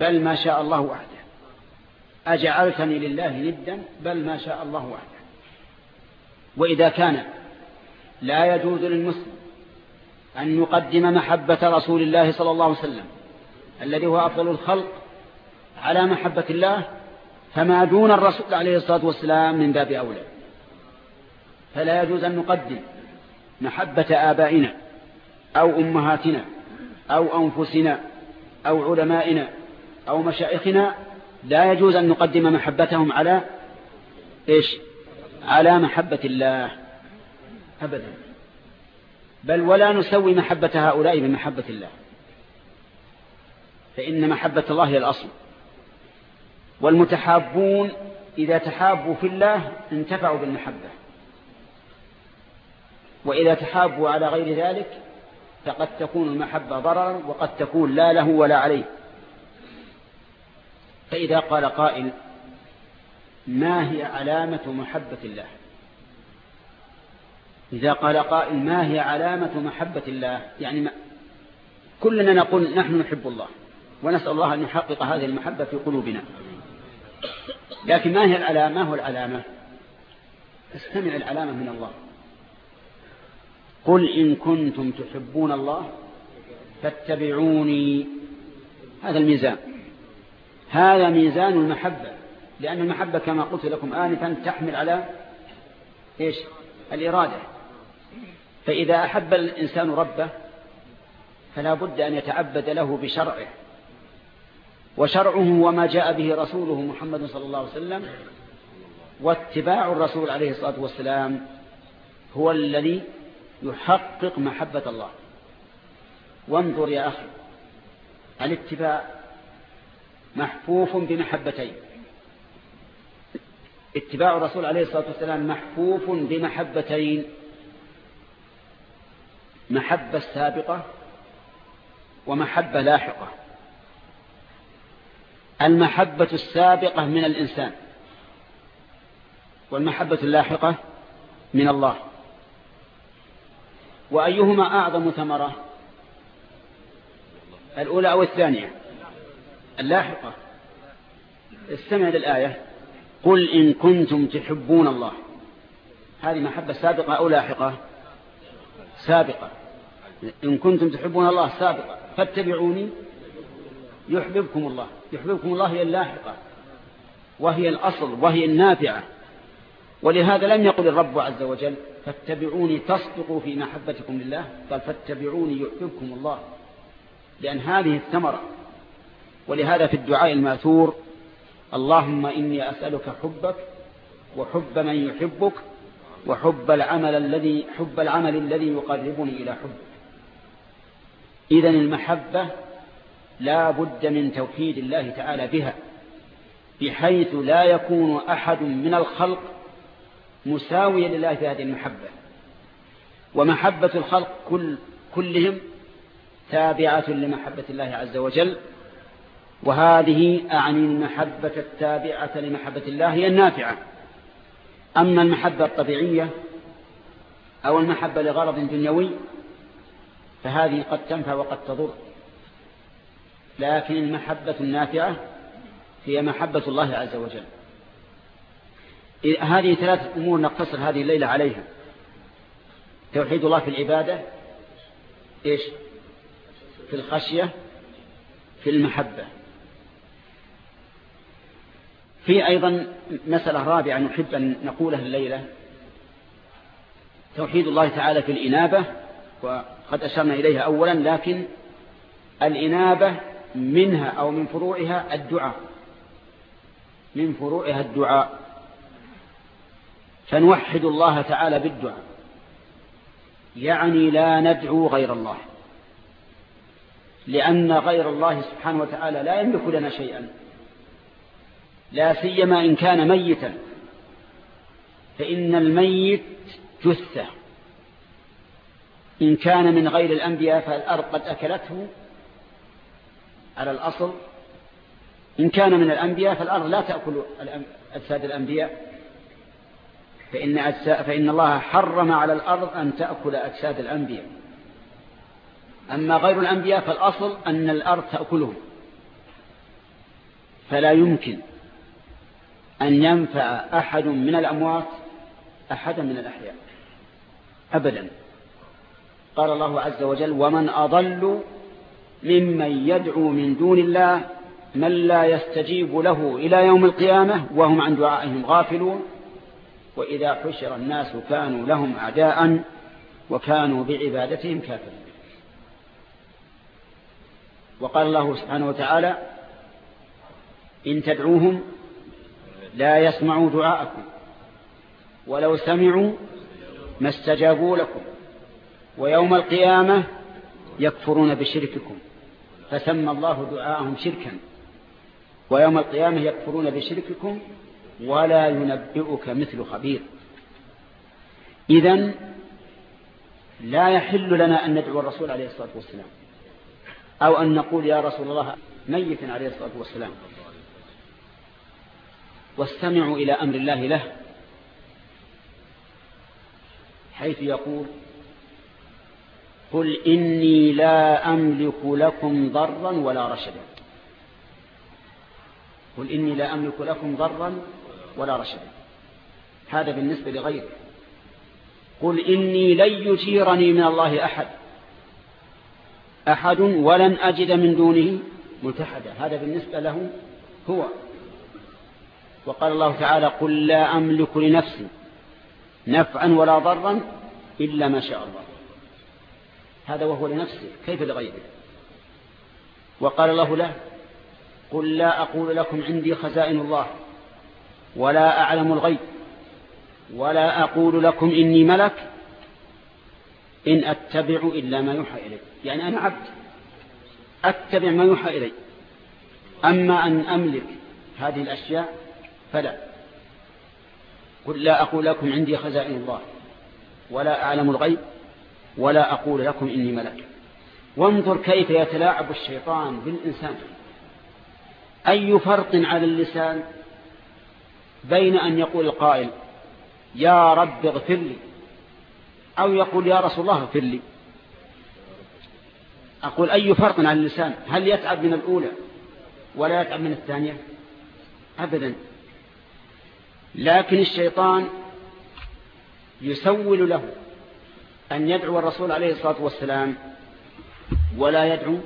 بل ما شاء الله وحده. أجعلتني لله ندا؟ بل ما شاء الله وحده. وإذا كان لا يجوز للمسلم أن يقدم محبة رسول الله صلى الله عليه وسلم الذي هو أفضل الخلق على محبة الله فما دون الرسول عليه الصلاة والسلام من باب أولى. فلا يجوز أن نقدم محبة آبائنا أو أمهاتنا أو أنفسنا أو علمائنا أو مشائخنا لا يجوز أن نقدم محبتهم على إيش؟ على محبة الله. أبدا. بل ولا نسوي محبة هؤلاء بمحبة الله. فإن محبة الله هي الأصل. والمتحابون إذا تحابوا في الله انتفعوا بالمحبة. وإذا تحابوا على غير ذلك فقد تكون المحبة ضررا وقد تكون لا له ولا عليه. فإذا قال قائل ما هي علامة محبة الله؟ إذا قال قائل ما هي علامة محبة الله؟ يعني ما كلنا نقول نحن نحب الله ونسأل الله أن يحقق هذه المحبة في قلوبنا. لكن ما هي العلامة؟ ما هو العلامة؟ استمع العلامة من الله. قل إن كنتم تحبون الله فاتبعوني. هذا الميزان. هذا ميزان المحبة. لأن المحبة كما قلت لكم آنفا تحمل على إيش؟ الإرادة. فإذا أحب الإنسان ربه فلا بد أن يتعبد له بشرعه. وشرعه وما جاء به رسوله محمد صلى الله عليه وسلم واتباع الرسول عليه الصلاة والسلام هو الذي يحقق محبة الله. وانظر يا أخي الاتباع محفوف بمحبتين. اتباع الرسول عليه الصلاة والسلام محفوف بمحبتين. محبة سابقة ومحبة لاحقة. المحبة السابقة من الإنسان والمحبة اللاحقة من الله. وأيهما أعظم ثمرة؟ الأولى أو الثانية؟ اللاحقة. استمع للآية. قل إن كنتم تحبون الله. هذه محبة سابقة أو لاحقة؟ سابقة. إن كنتم تحبون الله سابقة. فاتبعوني. يحببكم الله. يحببكم الله هي اللاحقة. وهي الأصل. وهي النافعة. ولهذا لم يقل الرب عز وجل فاتبعوني تصدقوا في محبتكم لله. قال فاتبعوني يحببكم الله. لأن هذه الثمرة ولهذا في الدعاء المأثور اللهم إني أسألك حبك وحب من يحبك وحب العمل الذي حب العمل الذي يقربني إلى حبك. إذا المحبة لا بد من توحيد الله تعالى بها بحيث لا يكون أحد من الخلق مساويا لله في هذه المحبة. ومحبة الخلق كل كلهم تابعة لمحبة الله عز وجل. وهذه أعني المحبة التابعة لمحبة الله هي النافعة. أما المحبة الطبيعية أو المحبة لغرض دنيوي فهذه قد تنفع وقد تضر. لكن المحبة النافعة هي محبة الله عز وجل. هذه ثلاثة أمور نقتصر هذه الليلة عليها. توحيد الله في العبادة إيش؟ في الخشية في المحبة. في أيضا مسألة رابعة نحب أن نقولها الليلة. توحيد الله تعالى في الإنابة وقد أشرنا إليها أولا لكن الإنابة منها أو من فروعها الدعاء. من فروعها الدعاء. فنوحد الله تعالى بالدعاء. يعني لا ندعو غير الله. لأن غير الله سبحانه وتعالى لا يملك لنا شيئا. لا سيما إن كان ميتا. فإن الميت جثة. إن كان من غير الأنبياء فالأرض قد أكلته على الأصل. إن كان من الأنبياء فالأرض لا تأكل أجساد الأنبياء. فإن, فإن الله حرم على الأرض أن تأكل أجساد الأنبياء. أما غير الأنبياء فالأصل أن الأرض تأكلهم. فلا يمكن أن ينفع أحد من الأموات أحدا من الأحياء. أبدا. قال الله عز وجل ومن أضل ممن يدعو من دون الله من لا يستجيب له إلى يوم القيامة وهم عن دعائهم غافلون. وإذا حشر الناس كانوا لهم أعداء وكانوا بعبادتهم كافرين. وقال الله سبحانه وتعالى إن تدعوهم لا يسمعوا دعاءكم ولو سمعوا ما استجابوا لكم ويوم القيامة يكفرون بشرككم. فسمى الله دعاءهم شركا ويوم القيامة يكفرون بشرككم ولا ينبئك مثل خبير. إذن لا يحل لنا أن ندعو الرسول عليه الصلاة والسلام أو أن نقول يا رسول الله ميت عليه الصلاة والسلام. واستمعوا إلى أمر الله له حيث يقول قل إني لا أملك لكم ضرا ولا رشدا. قل إني لا أملك لكم ضرا ولا رشدا هذا بالنسبة لغيره. قل إني لن يجيرني من الله أحد. أحد ولن أجد من دونه ملتحدا. هذا بالنسبة له هو. وقال الله تعالى قل لا أملك لنفسي نفعا ولا ضرا إلا ما شاء الله. هذا وهو لنفسه. كيف لغيره؟ وقال الله له قل لا أقول لكم عندي خزائن الله. ولا أعلم الغيب ولا أقول لكم إني ملك إن أتبع إلا ما يوحى إلي. يعني أنا عبد. أتبع ما يوحى إلي. أما أن أملك هذه الأشياء فلا. قل لا أقول لكم عندي خزائن الله ولا أعلم الغيب ولا أقول لكم إني ملك. وانظر كيف يتلاعب الشيطان بالإنسان. أي فرق على اللسان؟ بين أن يقول القائل يا رب اغفر لي. أو يقول يا رسول الله اغفر لي. أقول أي فرق على اللسان؟ هل يتعب من الأولى ولا يتعب من الثانية؟ أبدا. لكن الشيطان يسول له أن يدعو الرسول عليه الصلاة والسلام ولا يدعو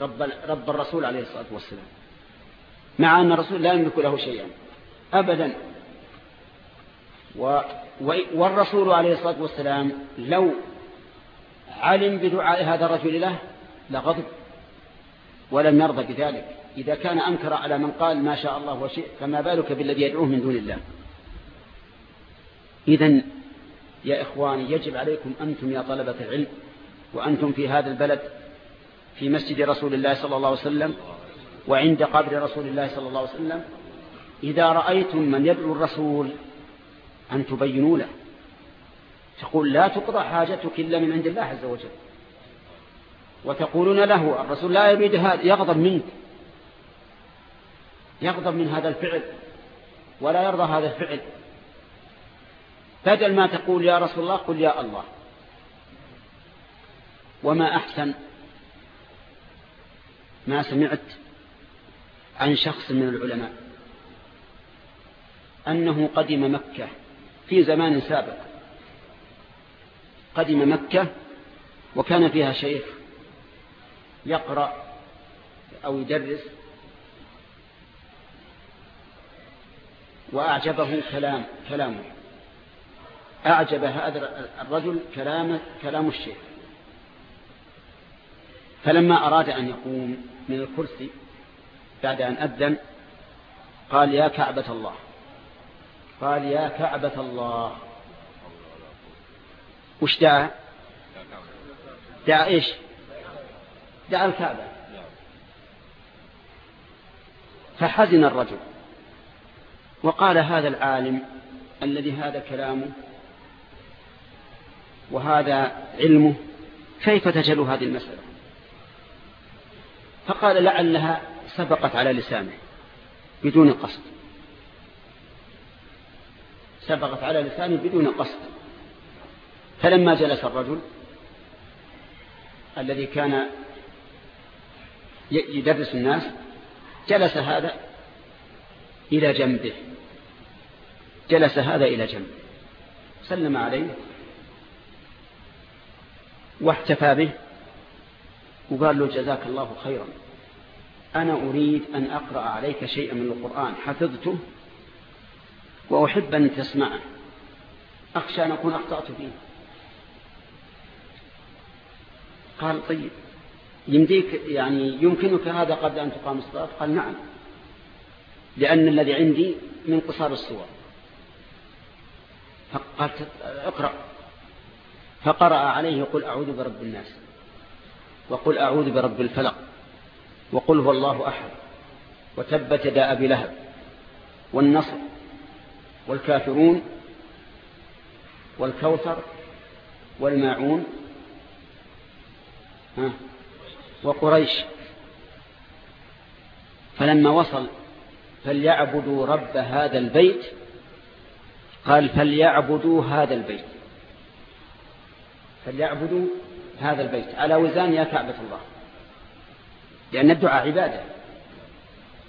رب, رب الرسول عليه الصلاة والسلام مع أن الرسول لا يملك له شيئا. أبدا. والرسول عليه الصلاة والسلام لو علم بدعاء هذا الرجل له لغضب ولم يرضى بذلك. إذا كان أنكر على من قال ما شاء الله وشئ فما بالك بالذي يدعوه من دون الله؟ إذا يا إخواني يجب عليكم أنتم يا طلبة العلم وأنتم في هذا البلد في مسجد رسول الله صلى الله عليه وسلم وعند قبر رسول الله صلى الله عليه وسلم إذا رأيتم من يدعو الرسول أن تبينوا له. تقول لا تقضى حاجتك إلا من عند الله عز وجل. وتقولون له الرسول لا يريد هذا يغضب منك. يغضب من هذا الفعل ولا يرضى هذا الفعل. بدل ما تقول يا رسول الله قل يا الله. وما أحسن؟ ما سمعت عن شخص من العلماء. أنه قدم مكة في زمان سابق. قدم مكة وكان فيها شيخ يقرأ أو يدرس وأعجبه كلام كلامه. أعجب هذا الرجل كلام كلام الشيخ. فلما أراد أن يقوم من الكرسي بعد أن أذن قال يا كعبة الله. قال يا كعبة الله. وش دعا؟ دعا إيش؟ دعا الكعبة. فحزن الرجل. وقال هذا العالم الذي هذا كلامه وهذا علمه كيف تجل هذه المسألة؟ فقال لعلها سبقت على لسانه بدون قصد. سبقت على لسانه بدون قصد. فلما جلس الرجل الذي كان يدرس الناس جلس هذا إلى جنبه. جلس هذا إلى جنبه. سلم عليه واحتفى به وقال له جزاك الله خيرا. أنا أريد أن أقرأ عليك شيئا من القرآن. حفظته وأحب أن تسمعه. أخشى أن أكون أخطأت فيه. قال طيب يمديك يعني يمكنك هذا قبل أن تقام الصلاة؟ قال نعم. لأن الذي عندي من قصار الصور. فقال اقرأ. فقرأ عليه قل أعوذ برب الناس وقل أعوذ برب الفلق وقل هو الله أحد وتبت يدا أبي لهب والنصر والكافرون والكوثر والماعون وقريش. فلما وصل فليعبدوا رب هذا البيت قال فليعبدوا هذا البيت. فليعبدوا هذا البيت. على وزان يا كعبة الله. لأن الدعاء عبادة.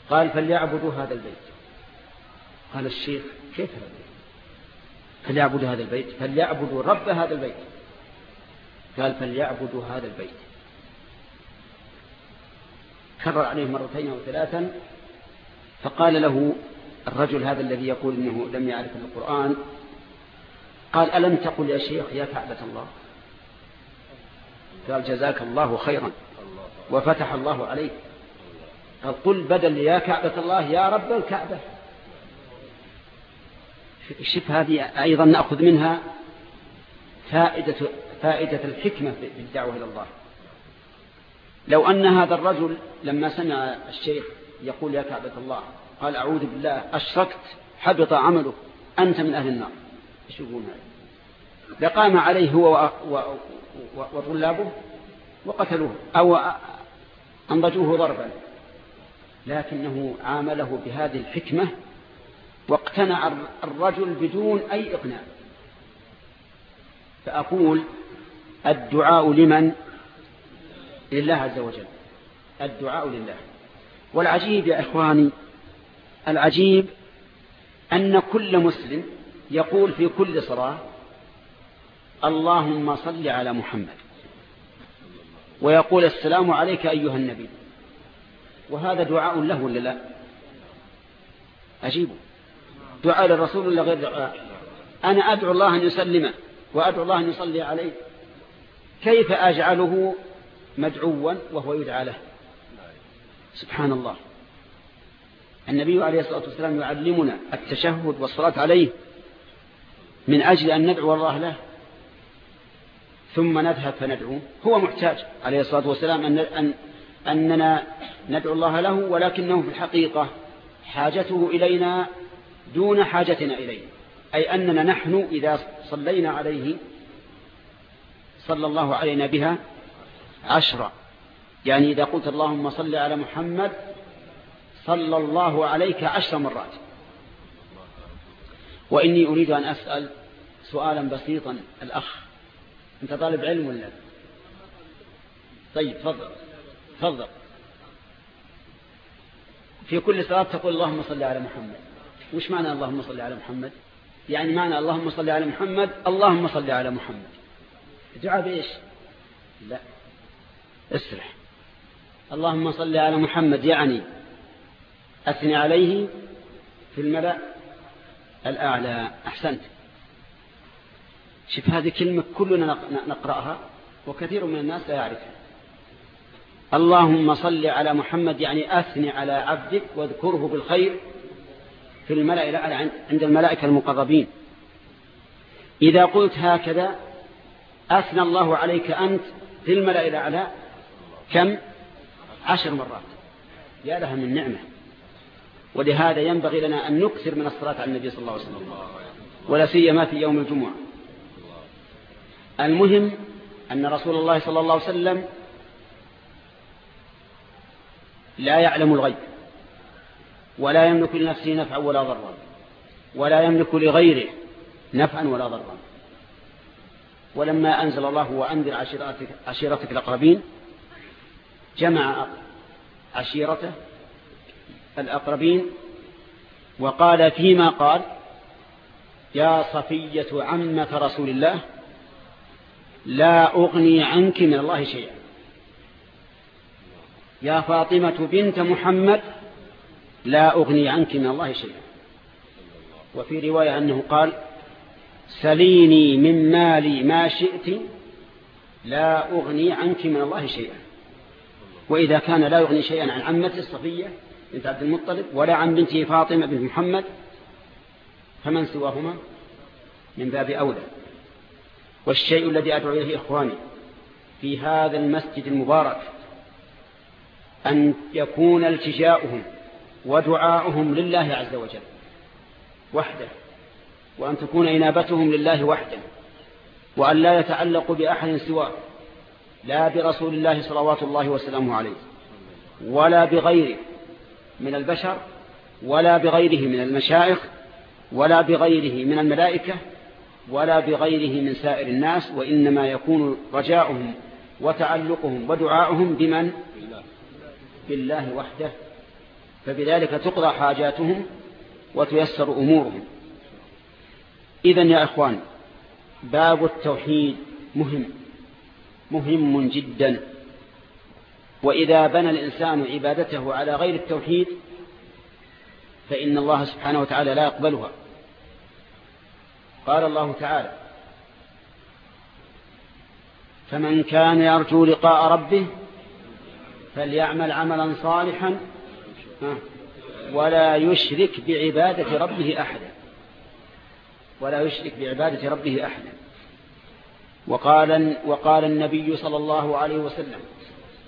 قال فليعبدوا هذا البيت. قال الشيخ كيف هذا؟ فليعبدوا هذا البيت؟ فليعبدوا رب هذا البيت؟ قال فليعبدوا هذا البيت. كرر عليه مرتين أو ثلاثا فقال له الرجل هذا الذي يقول إنه لم يعرف القرآن قال ألم تقل يا شيخ يا كعبة الله؟ قال جزاك الله خيرا. وفتح الله عليك قال قل بدل يا كعبة الله يا رب الكعبة. شف هذه أيضا نأخذ منها فائدة, فائدة الحكمة في الدعوة إلى الله. لو أن هذا الرجل لما سمع الشيخ يقول يا كعبة الله قال أعوذ بالله أشركت حبط عمله أنت من أهل النار. يقول هذا؟ لقام عليه هو وطلابه وقتلوه أو أنضجوه ضربا. لكنه عامله بهذه الحكمة واقتنع الرجل بدون أي إقناع. فأقول الدعاء لمن؟ لله عز وجل. الدعاء لله. والعجيب يا إخواني العجيب أن كل مسلم يقول في كل صلاة اللهم صل على محمد. ويقول السلام عليك أيها النبي. وهذا دعاء له ولا لا؟ أجيبه دعاء للرسول ولا غير دعاء؟ أنا أدعو الله أن يسلمه وأدعو الله أن يصلي عليه. كيف أجعله مدعوا وهو يدعى له؟ سبحان الله. النبي عليه الصلاة والسلام يعلمنا التشهد والصلاة عليه من أجل أن ندعو الله له. ثم نذهب فندعوه هو محتاج عليه الصلاة والسلام أن أن أننا ندعو الله له ولكنه في الحقيقة حاجته إلينا دون حاجتنا إليه. أي أننا نحن إذا صلينا عليه صلى الله علينا بها عشرة. يعني إذا قلت اللهم صل على محمد صلى الله عليك عشر مرات. وإني أريد أن أسأل سؤالا بسيطا الأخ أنت طالب علم ولا؟ طيب تفضل تفضل. في كل صلاة تقول اللهم صل على محمد. وش معنى اللهم صل على محمد؟ يعني معنى اللهم صل على محمد اللهم صل على محمد. دعاء بإيش لا. اسرح. اللهم صل على محمد يعني أثني عليه في الملأ الأعلى. أحسنت. شوف هذه كلمة كلنا نقرأها وكثير من الناس لا يعرفها. اللهم صل على محمد يعني أثني على عبدك واذكره بالخير في الملأ الأعلى عند الملائكة المقربين. إذا قلت هكذا أثنى الله عليك أنت في الملأ الأعلى كم؟ عشر مرات. يا لها من نعمة. ولهذا ينبغي لنا أن نكثر من الصلاة على النبي صلى الله عليه وسلم ولا سيما في يوم الجمعة. المهم أن رسول الله صلى الله عليه وسلم لا يعلم الغيب. ولا يملك لنفسه نفعا ولا ضرا. ولا يملك لغيره نفعا ولا ضرا. ولما أنزل الله وأنذر عشيرتك, عشيرتك الأقربين جمع عشيرته الأقربين وقال فيما قال يا صفية عمة رسول الله لا أغني عنك من الله شيئا. يا فاطمة بنت محمد لا أغني عنك من الله شيئا. وفي رواية أنه قال سليني من مالي ما شئت لا أغني عنك من الله شيئا. وإذا كان لا يغني شيئا عن عمته الصفية بنت عبد المطلب ولا عن بنته فاطمة بنت محمد فمن سواهما؟ من باب أولى. والشيء الذي أدعو إليه إخواني في هذا المسجد المبارك أن يكون التجاؤهم ودعاؤهم لله عز وجل وحده وأن تكون إنابتهم لله وحده وأن لا يتعلقوا بأحد سواه لا برسول الله صلوات الله وسلامه عليه ولا بغيره من البشر ولا بغيره من المشايخ ولا بغيره من الملائكة ولا بغيره من سائر الناس وإنما يكون رجاؤهم وتعلقهم ودعاؤهم بمن؟ بالله وحده. فبذلك تقضى حاجاتهم وتيسر أمورهم. إذن يا إخوان باب التوحيد مهم مهم جدا. وإذا بنى الإنسان عبادته على غير التوحيد فإن الله سبحانه وتعالى لا يقبلها. قال الله تعالى فمن كان يرجو لقاء ربه فليعمل عملا صالحا ولا يشرك بعبادة ربه أحدا. ولا يشرك بعبادة ربه أحدا. وقال, وقال النبي صلى الله عليه وسلم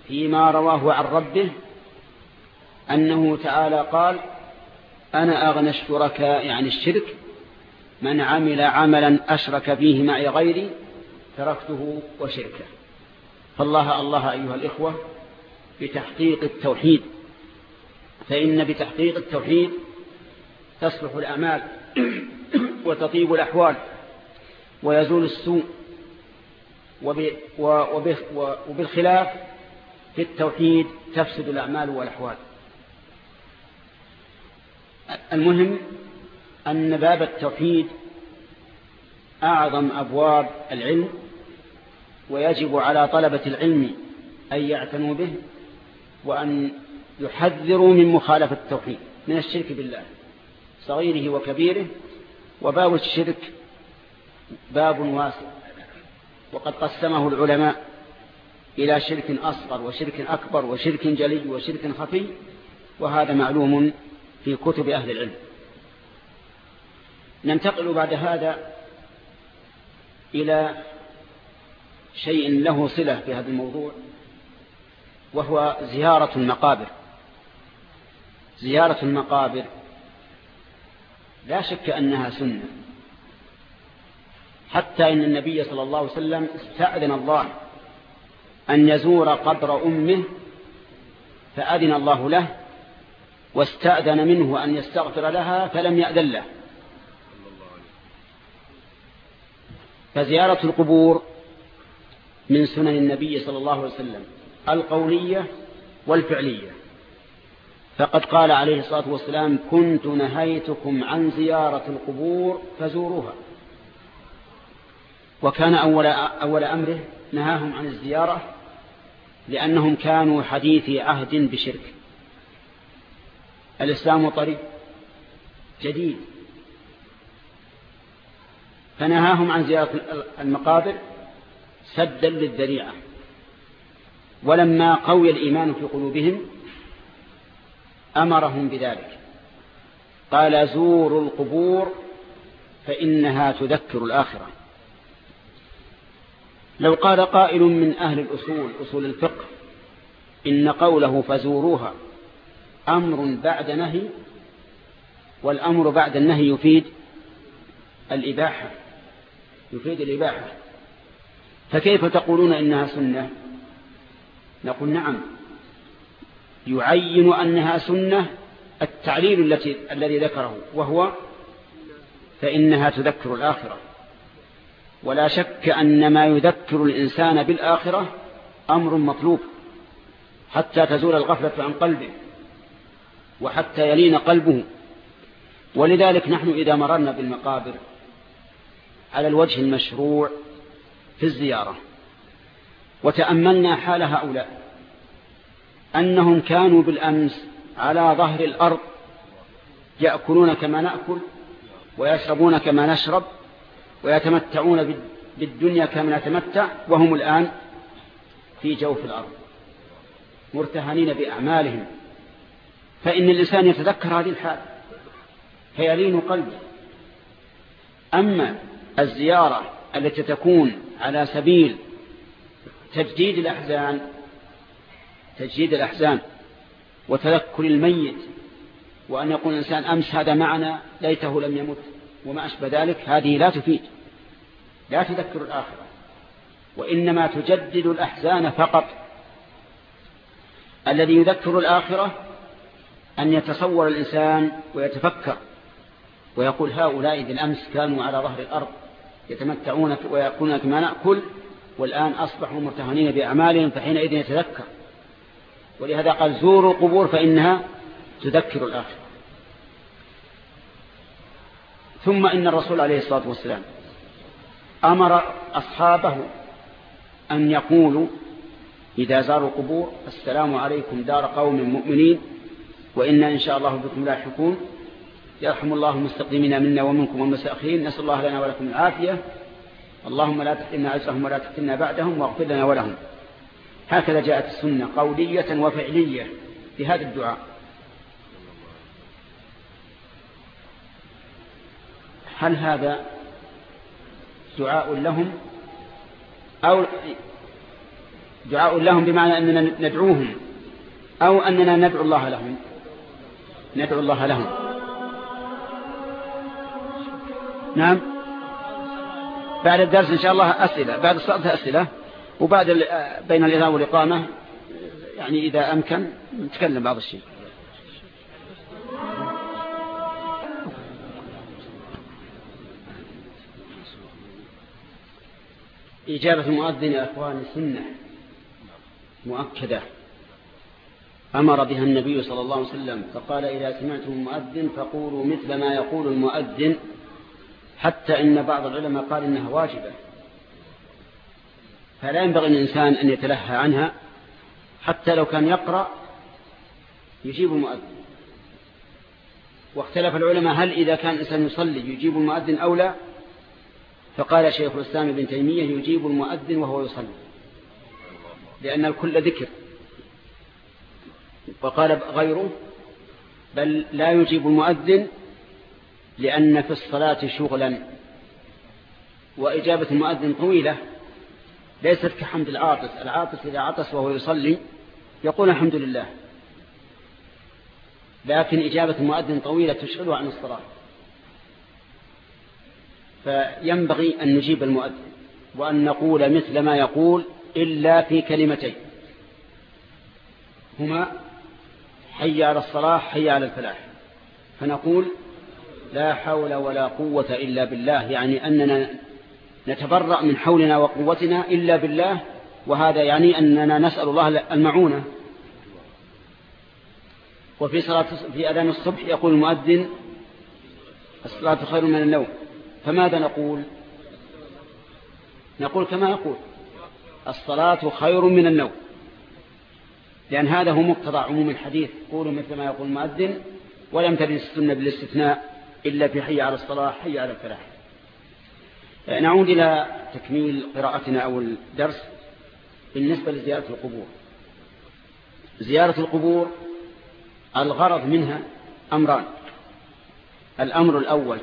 فيما رواه عن ربه أنه تعالى قال أنا أغنى الشركاء عن الشرك من عمل عملا أشرك فيه معي غيري تركته وشركه. فالله الله أيها الإخوة بتحقيق التوحيد. فإن بتحقيق التوحيد تصلح الأعمال وتطيب الأحوال ويزول السوء وبالخلاف في التوحيد تفسد الأعمال والأحوال. المهم أن باب التوحيد أعظم أبواب العلم ويجب على طلبة العلم أن يعتنوا به وأن يحذروا من مخالفة التوحيد من الشرك بالله صغيره وكبيره وباب الشرك باب واسع. وقد قسمه العلماء إلى شرك أصغر وشرك أكبر وشرك جلي وشرك خفي وهذا معلوم في كتب أهل العلم. ننتقل بعد هذا إلى شيء له صلة في هذا الموضوع وهو زيارة المقابر. زيارة المقابر. لا شك أنها سنة. حتى إن النبي صلى الله عليه وسلم استأذن الله أن يزور قبر أمه فأذن الله له واستأذن منه أن يستغفر لها فلم يأذن له. فزيارة القبور من سنن النبي صلى الله عليه وسلم القولية والفعلية. فقد قال عليه الصلاة والسلام كنت نهيتكم عن زيارة القبور فزوروها. وكان أول, أول أمره نهاهم عن الزيارة لأنهم كانوا حديثي عهد بشرك. الإسلام طريق جديد. فنهاهم عن زيارة المقابر سدا للذريعة. ولما قوي الإيمان في قلوبهم أمرهم بذلك. قال زوروا القبور فإنها تذكر الآخرة. لو قال قائل من أهل الأصول أصول الفقه إن قوله فزوروها أمر بعد نهي والأمر بعد النهي يفيد الإباحة يفيد الإباحة. فكيف تقولون إنها سنة؟ نقول نعم. يعين أنها سنة التعليل التي الذي ذكره وهو فإنها تذكر الآخرة. ولا شك أن ما يذكر الإنسان بالآخرة أمر مطلوب حتى تزول الغفلة عن قلبه وحتى يلين قلبه. ولذلك نحن إذا مررنا بالمقابر على الوجه المشروع في الزيارة وتأملنا حال هؤلاء. أنهم كانوا بالأمس على ظهر الأرض يأكلون كما نأكل ويشربون كما نشرب ويتمتعون بالدنيا كما نتمتع وهم الآن في جوف الأرض مرتهنين بأعمالهم. فإن الإنسان يتذكر هذه الحال فيلين قلبه. أما الزيارة التي تكون على سبيل تجديد الأحزان تجديد الأحزان وتذكر الميت وأن يقول الإنسان أمس هذا معنا ليته لم يمت وما أشبه ذلك هذه لا تفيد. لا تذكر الآخرة. وإنما تجدد الأحزان فقط. الذي يذكر الآخرة أن يتصور الإنسان ويتفكر ويقول هؤلاء ذي الأمس كانوا على ظهر الأرض يتمتعون ويأكلون كما نأكل والآن أصبحوا مرتهنين بأعمالهم فحينئذ يتذكر. ولهذا قال زوروا القبور فإنها تذكر الآخرة. ثم إن الرسول عليه الصلاة والسلام أمر أصحابه أن يقولوا إذا زاروا القبور السلام عليكم دار قوم مؤمنين وإنا إن شاء الله بكم لاحقون يرحم الله المستقدمين منا ومنكم والمساخين نسأل الله لنا ولكم العافية. اللهم لا تحرمنا عزهم ولا تفتنا بعدهم واغفر لنا ولهم. هكذا جاءت السنة قولية وفعلية في هذا الدعاء. هل هذا دعاء لهم أو دعاء لهم بمعنى أننا ندعوهم أو أننا ندعو الله لهم؟ ندعو الله لهم. نعم. بعد الدرس إن شاء الله أسئلة بعد الصلاة أسئلة. وبعد بين الإذان والإقامة يعني إذا أمكن نتكلم بعض الشيء. إجابة المؤذن يا أخواني سنة مؤكدة. أمر بها النبي صلى الله عليه وسلم فقال إذا سمعتم المؤذن فقولوا مثل ما يقول المؤذن حتى إن بعض العلماء قال إنها واجبة. فلا ينبغي الإنسان أن يتلهى عنها حتى لو كان يقرأ يجيب المؤذن. واختلف العلماء هل إذا كان الإنسان يصلي يجيب المؤذن أو لا؟ فقال شيخ الإسلام ابن تيمية يجيب المؤذن وهو يصلي لأن الكل ذكر. وقال غيره بل لا يجيب المؤذن لأن في الصلاة شغلا وإجابة المؤذن طويلة. ليست كحمد العاطس. العاطس إذا عطس وهو يصلي يقول الحمد لله. لكن إجابة المؤذن طويلة تشغله عن الصلاة. فينبغي أن نجيب المؤذن وأن نقول مثل ما يقول إلا في كلمتين. هما حي على الصلاة حي على الفلاح. فنقول لا حول ولا قوة إلا بالله يعني أننا نتبرأ من حولنا وقوتنا إلا بالله وهذا يعني أننا نسأل الله المعونة. وفي صلاة في أذان الصبح يقول المؤذن الصلاة خير من النوم. فماذا نقول؟ نقول كما يقول الصلاة خير من النوم. لأن هذا هو مقتضى عموم الحديث. قولوا مثل ما يقول المؤذن ولم ترد السنة بالاستثناء إلا في حي على الصلاة حي على الفلاح. نعود إلى تكميل قراءتنا أو الدرس بالنسبة لزيارة القبور. زيارة القبور الغرض منها أمران. الأمر الأول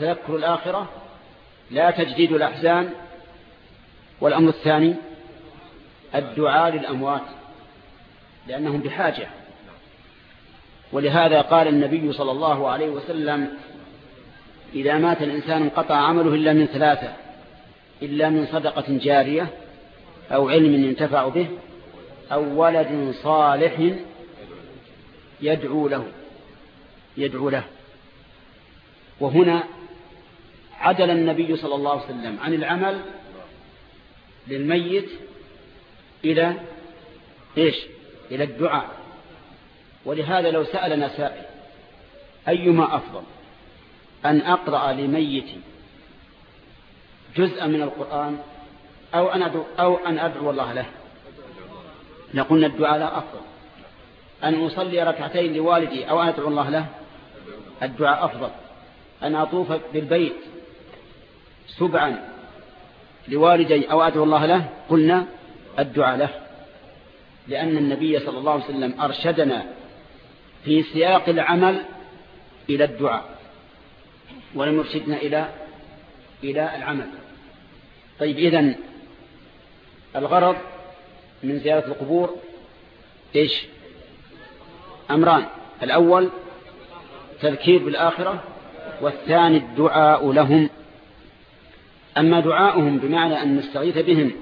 تذكر الآخرة لا تجديد الأحزان والأمر الثاني الدعاء للأموات لأنهم بحاجة. ولهذا قال النبي صلى الله عليه وسلم إذا مات الإنسان انقطع عمله إلا من ثلاثة إلا من صدقة جارية أو علم ينتفع به أو ولد صالح يدعو له يدعو له. وهنا عدل النبي صلى الله عليه وسلم عن العمل للميت إلى إيش؟ إلى الدعاء. ولهذا لو سألنا سائل أيما أفضل؟ أن أقرأ لميتي جزءا من القرآن أو أن أدعو, أو أن أدعو الله له. لقلنا الدعاء لا أفضل. أن أصلي ركعتين لوالدي أو أن أدعو الله له الدعاء أفضل. أن أطوف بالبيت سبعا لوالدي أو أدعو الله له قلنا الدعاء له. لأن النبي صلى الله عليه وسلم أرشدنا في سياق العمل إلى الدعاء. ولم يرشدنا إلى إلى العمل. طيب إذن الغرض من زيارة القبور إيش؟ أمران. الأول تذكير بالآخرة والثاني الدعاء لهم. أما دعاؤهم بمعنى أن نستغيث بهم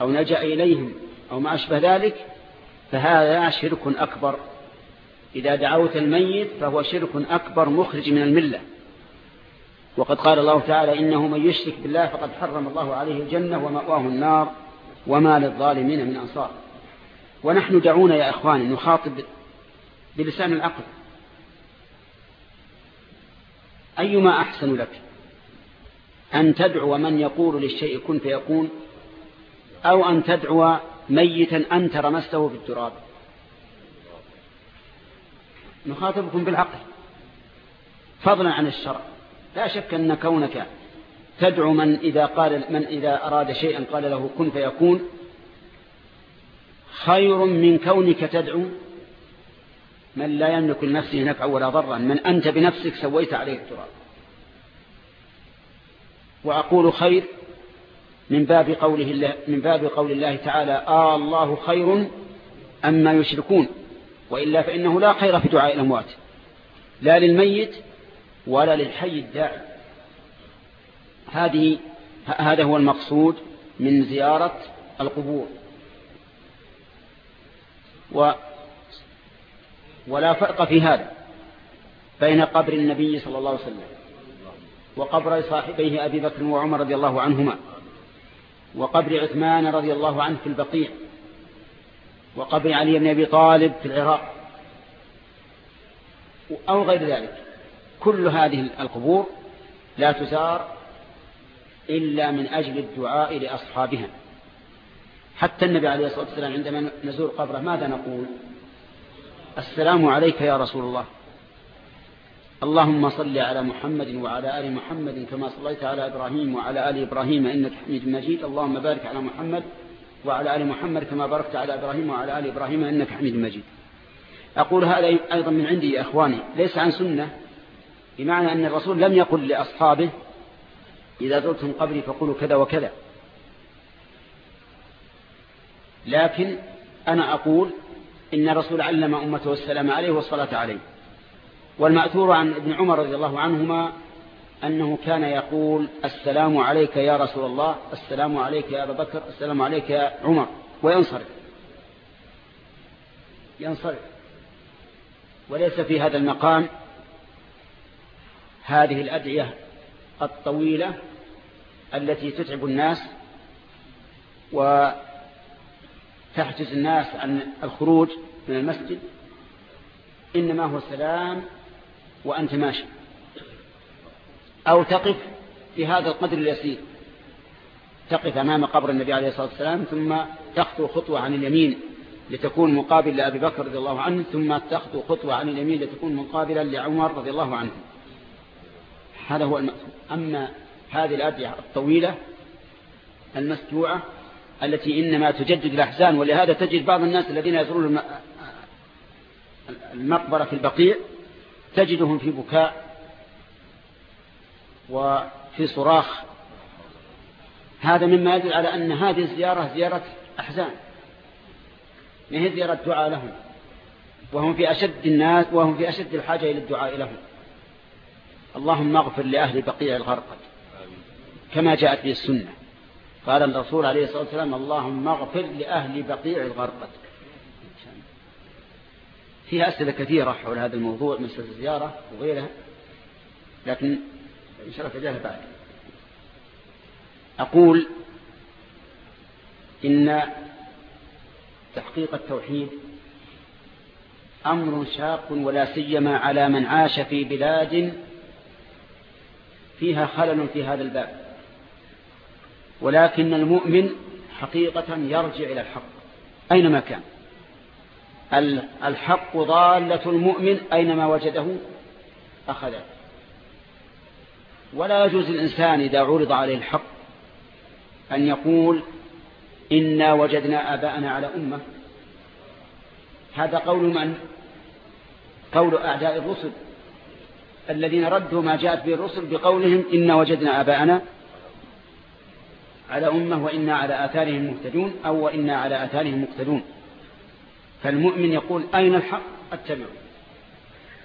أو نلجأ إليهم أو ما أشبه ذلك فهذا شرك أكبر. إذا دعوت الميت فهو شرك أكبر مخرج من الملة. وقد قال الله تعالى إنه من يشرك بالله فقد حرم الله عليه الجنة ومأواه النار وما للظالمين من أنصار. ونحن دعونا يا إخواني نخاطب بلسان العقل. أيما أحسن لك أن تدعو من يقول للشيء كن فيكون أو أن تدعو ميتا أنت رمسته في التراب نخاطبكم بالعقل. فضلا عن الشرع. لا شك أن كونك تدعو من إذا, قال من إذا أراد شيئا قال له كن فيكون خير من كونك تدعو من لا يملك لنفسه نفعا ولا ضرا من أنت بنفسك سويت عليه التراب. وأقول خير من باب قوله الله من باب قول الله تعالى آه الله خير أما يشركون وإلا فإنه لا خير في دعاء الأموات. لا للميت ولا للحي الداعي. هذه هذا هو المقصود من زيارة القبور. و ولا فرق في هذا بين قبر النبي صلى الله عليه وسلم وقبر صاحبيه أبي بكر وعمر رضي الله عنهما وقبر عثمان رضي الله عنه في البقيع وقبر علي بن أبي طالب في العراق أو غير ذلك. كل هذه القبور لا تزار إلا من أجل الدعاء لأصحابها. حتى النبي عليه الصلاة والسلام عندما نزور قبره ماذا نقول؟ السلام عليك يا رسول الله. اللهم صل على محمد وعلى آل محمد كما صليت على إبراهيم وعلى آل إبراهيم إنك حميد مجيد. اللهم بارك على محمد وعلى آل محمد كما باركت على إبراهيم وعلى آل إبراهيم إنك حميد مجيد. أقول هذا أيضا من عندي يا أخواني ليس عن سنة بمعنى أن الرسول لم يقل لأصحابه إذا زرتم قبري فقولوا كذا وكذا. لكن أنا أقول إن الرسول علم أمته السلام عليه والصلاة عليه. والمأثور عن ابن عمر رضي الله عنهما أنه كان يقول السلام عليك يا رسول الله السلام عليك يا أبا بكر السلام عليك يا عمر. وينصرف. ينصرف. وليس في هذا المقام هذه الأدعية الطويلة التي تتعب الناس وتحجز الناس عن الخروج من المسجد إنما هو سلام وأنت ماشي. أو تقف في هذا القدر اليسير. تقف أمام قبر النبي عليه الصلاة والسلام ثم تخطو خطوة عن اليمين لتكون مقابل لأبي بكر رضي الله عنه ثم تخطو خطوة عن اليمين لتكون مقابلا لعمر رضي الله عنه. هذا هو المقصود. أما هذه الأدعية الطويلة المسجوعة التي إنما تجدد الأحزان ولهذا تجد بعض الناس الذين يزورون المقبرة في البقيع تجدهم في بكاء وفي صراخ. هذا مما يدل على أن هذه الزيارة زيارة أحزان ما هي زيارة دعاء لهم؟ وهم في أشد الناس وهم في أشد الحاجة إلى الدعاء لهم. اللهم اغفر لأهل بقيع الغرقد. كما جاءت به السنة. قال الرسول عليه الصلاة والسلام اللهم اغفر لأهل بقيع الغرقد. فيها أسئلة كثيرة حول هذا الموضوع مثل الزيارة وغيرها. لكن إن شاء الله تجاهل بعد. أقول إن تحقيق التوحيد أمر شاق ولا سيما على من عاش في بلاد فيها خلل في هذا الباب. ولكن المؤمن حقيقة يرجع إلى الحق أينما كان. الحق ضالة المؤمن أينما وجده أخذه. ولا يجوز الإنسان إذا عرض عليه الحق أن يقول إنا وجدنا آباءنا على أمة. هذا قول من؟ قول أعداء الرسل. الذين ردوا ما جاءت به الرسل بقولهم إنا وجدنا آباءنا على أمة وإنا على آثارهم مهتدون أو وإنا على آثارهم مقتدون. فالمؤمن يقول أين الحق؟ اتبعوا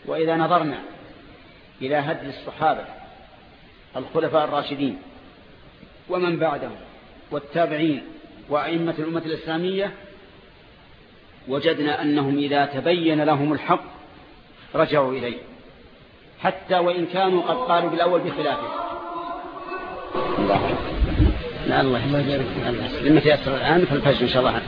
وإذا نظرنا إلى هدي الصحابة الخلفاء الراشدين ومن بعدهم والتابعين وأئمة الأمة الإسلامية وجدنا أنهم إذا تبين لهم الحق رجعوا إليه. حتى وإن كانوا قد قالوا بالأول بخلافه. الله لا الله جارك الله لما تيسر الآن فالفجر إن شاء الله.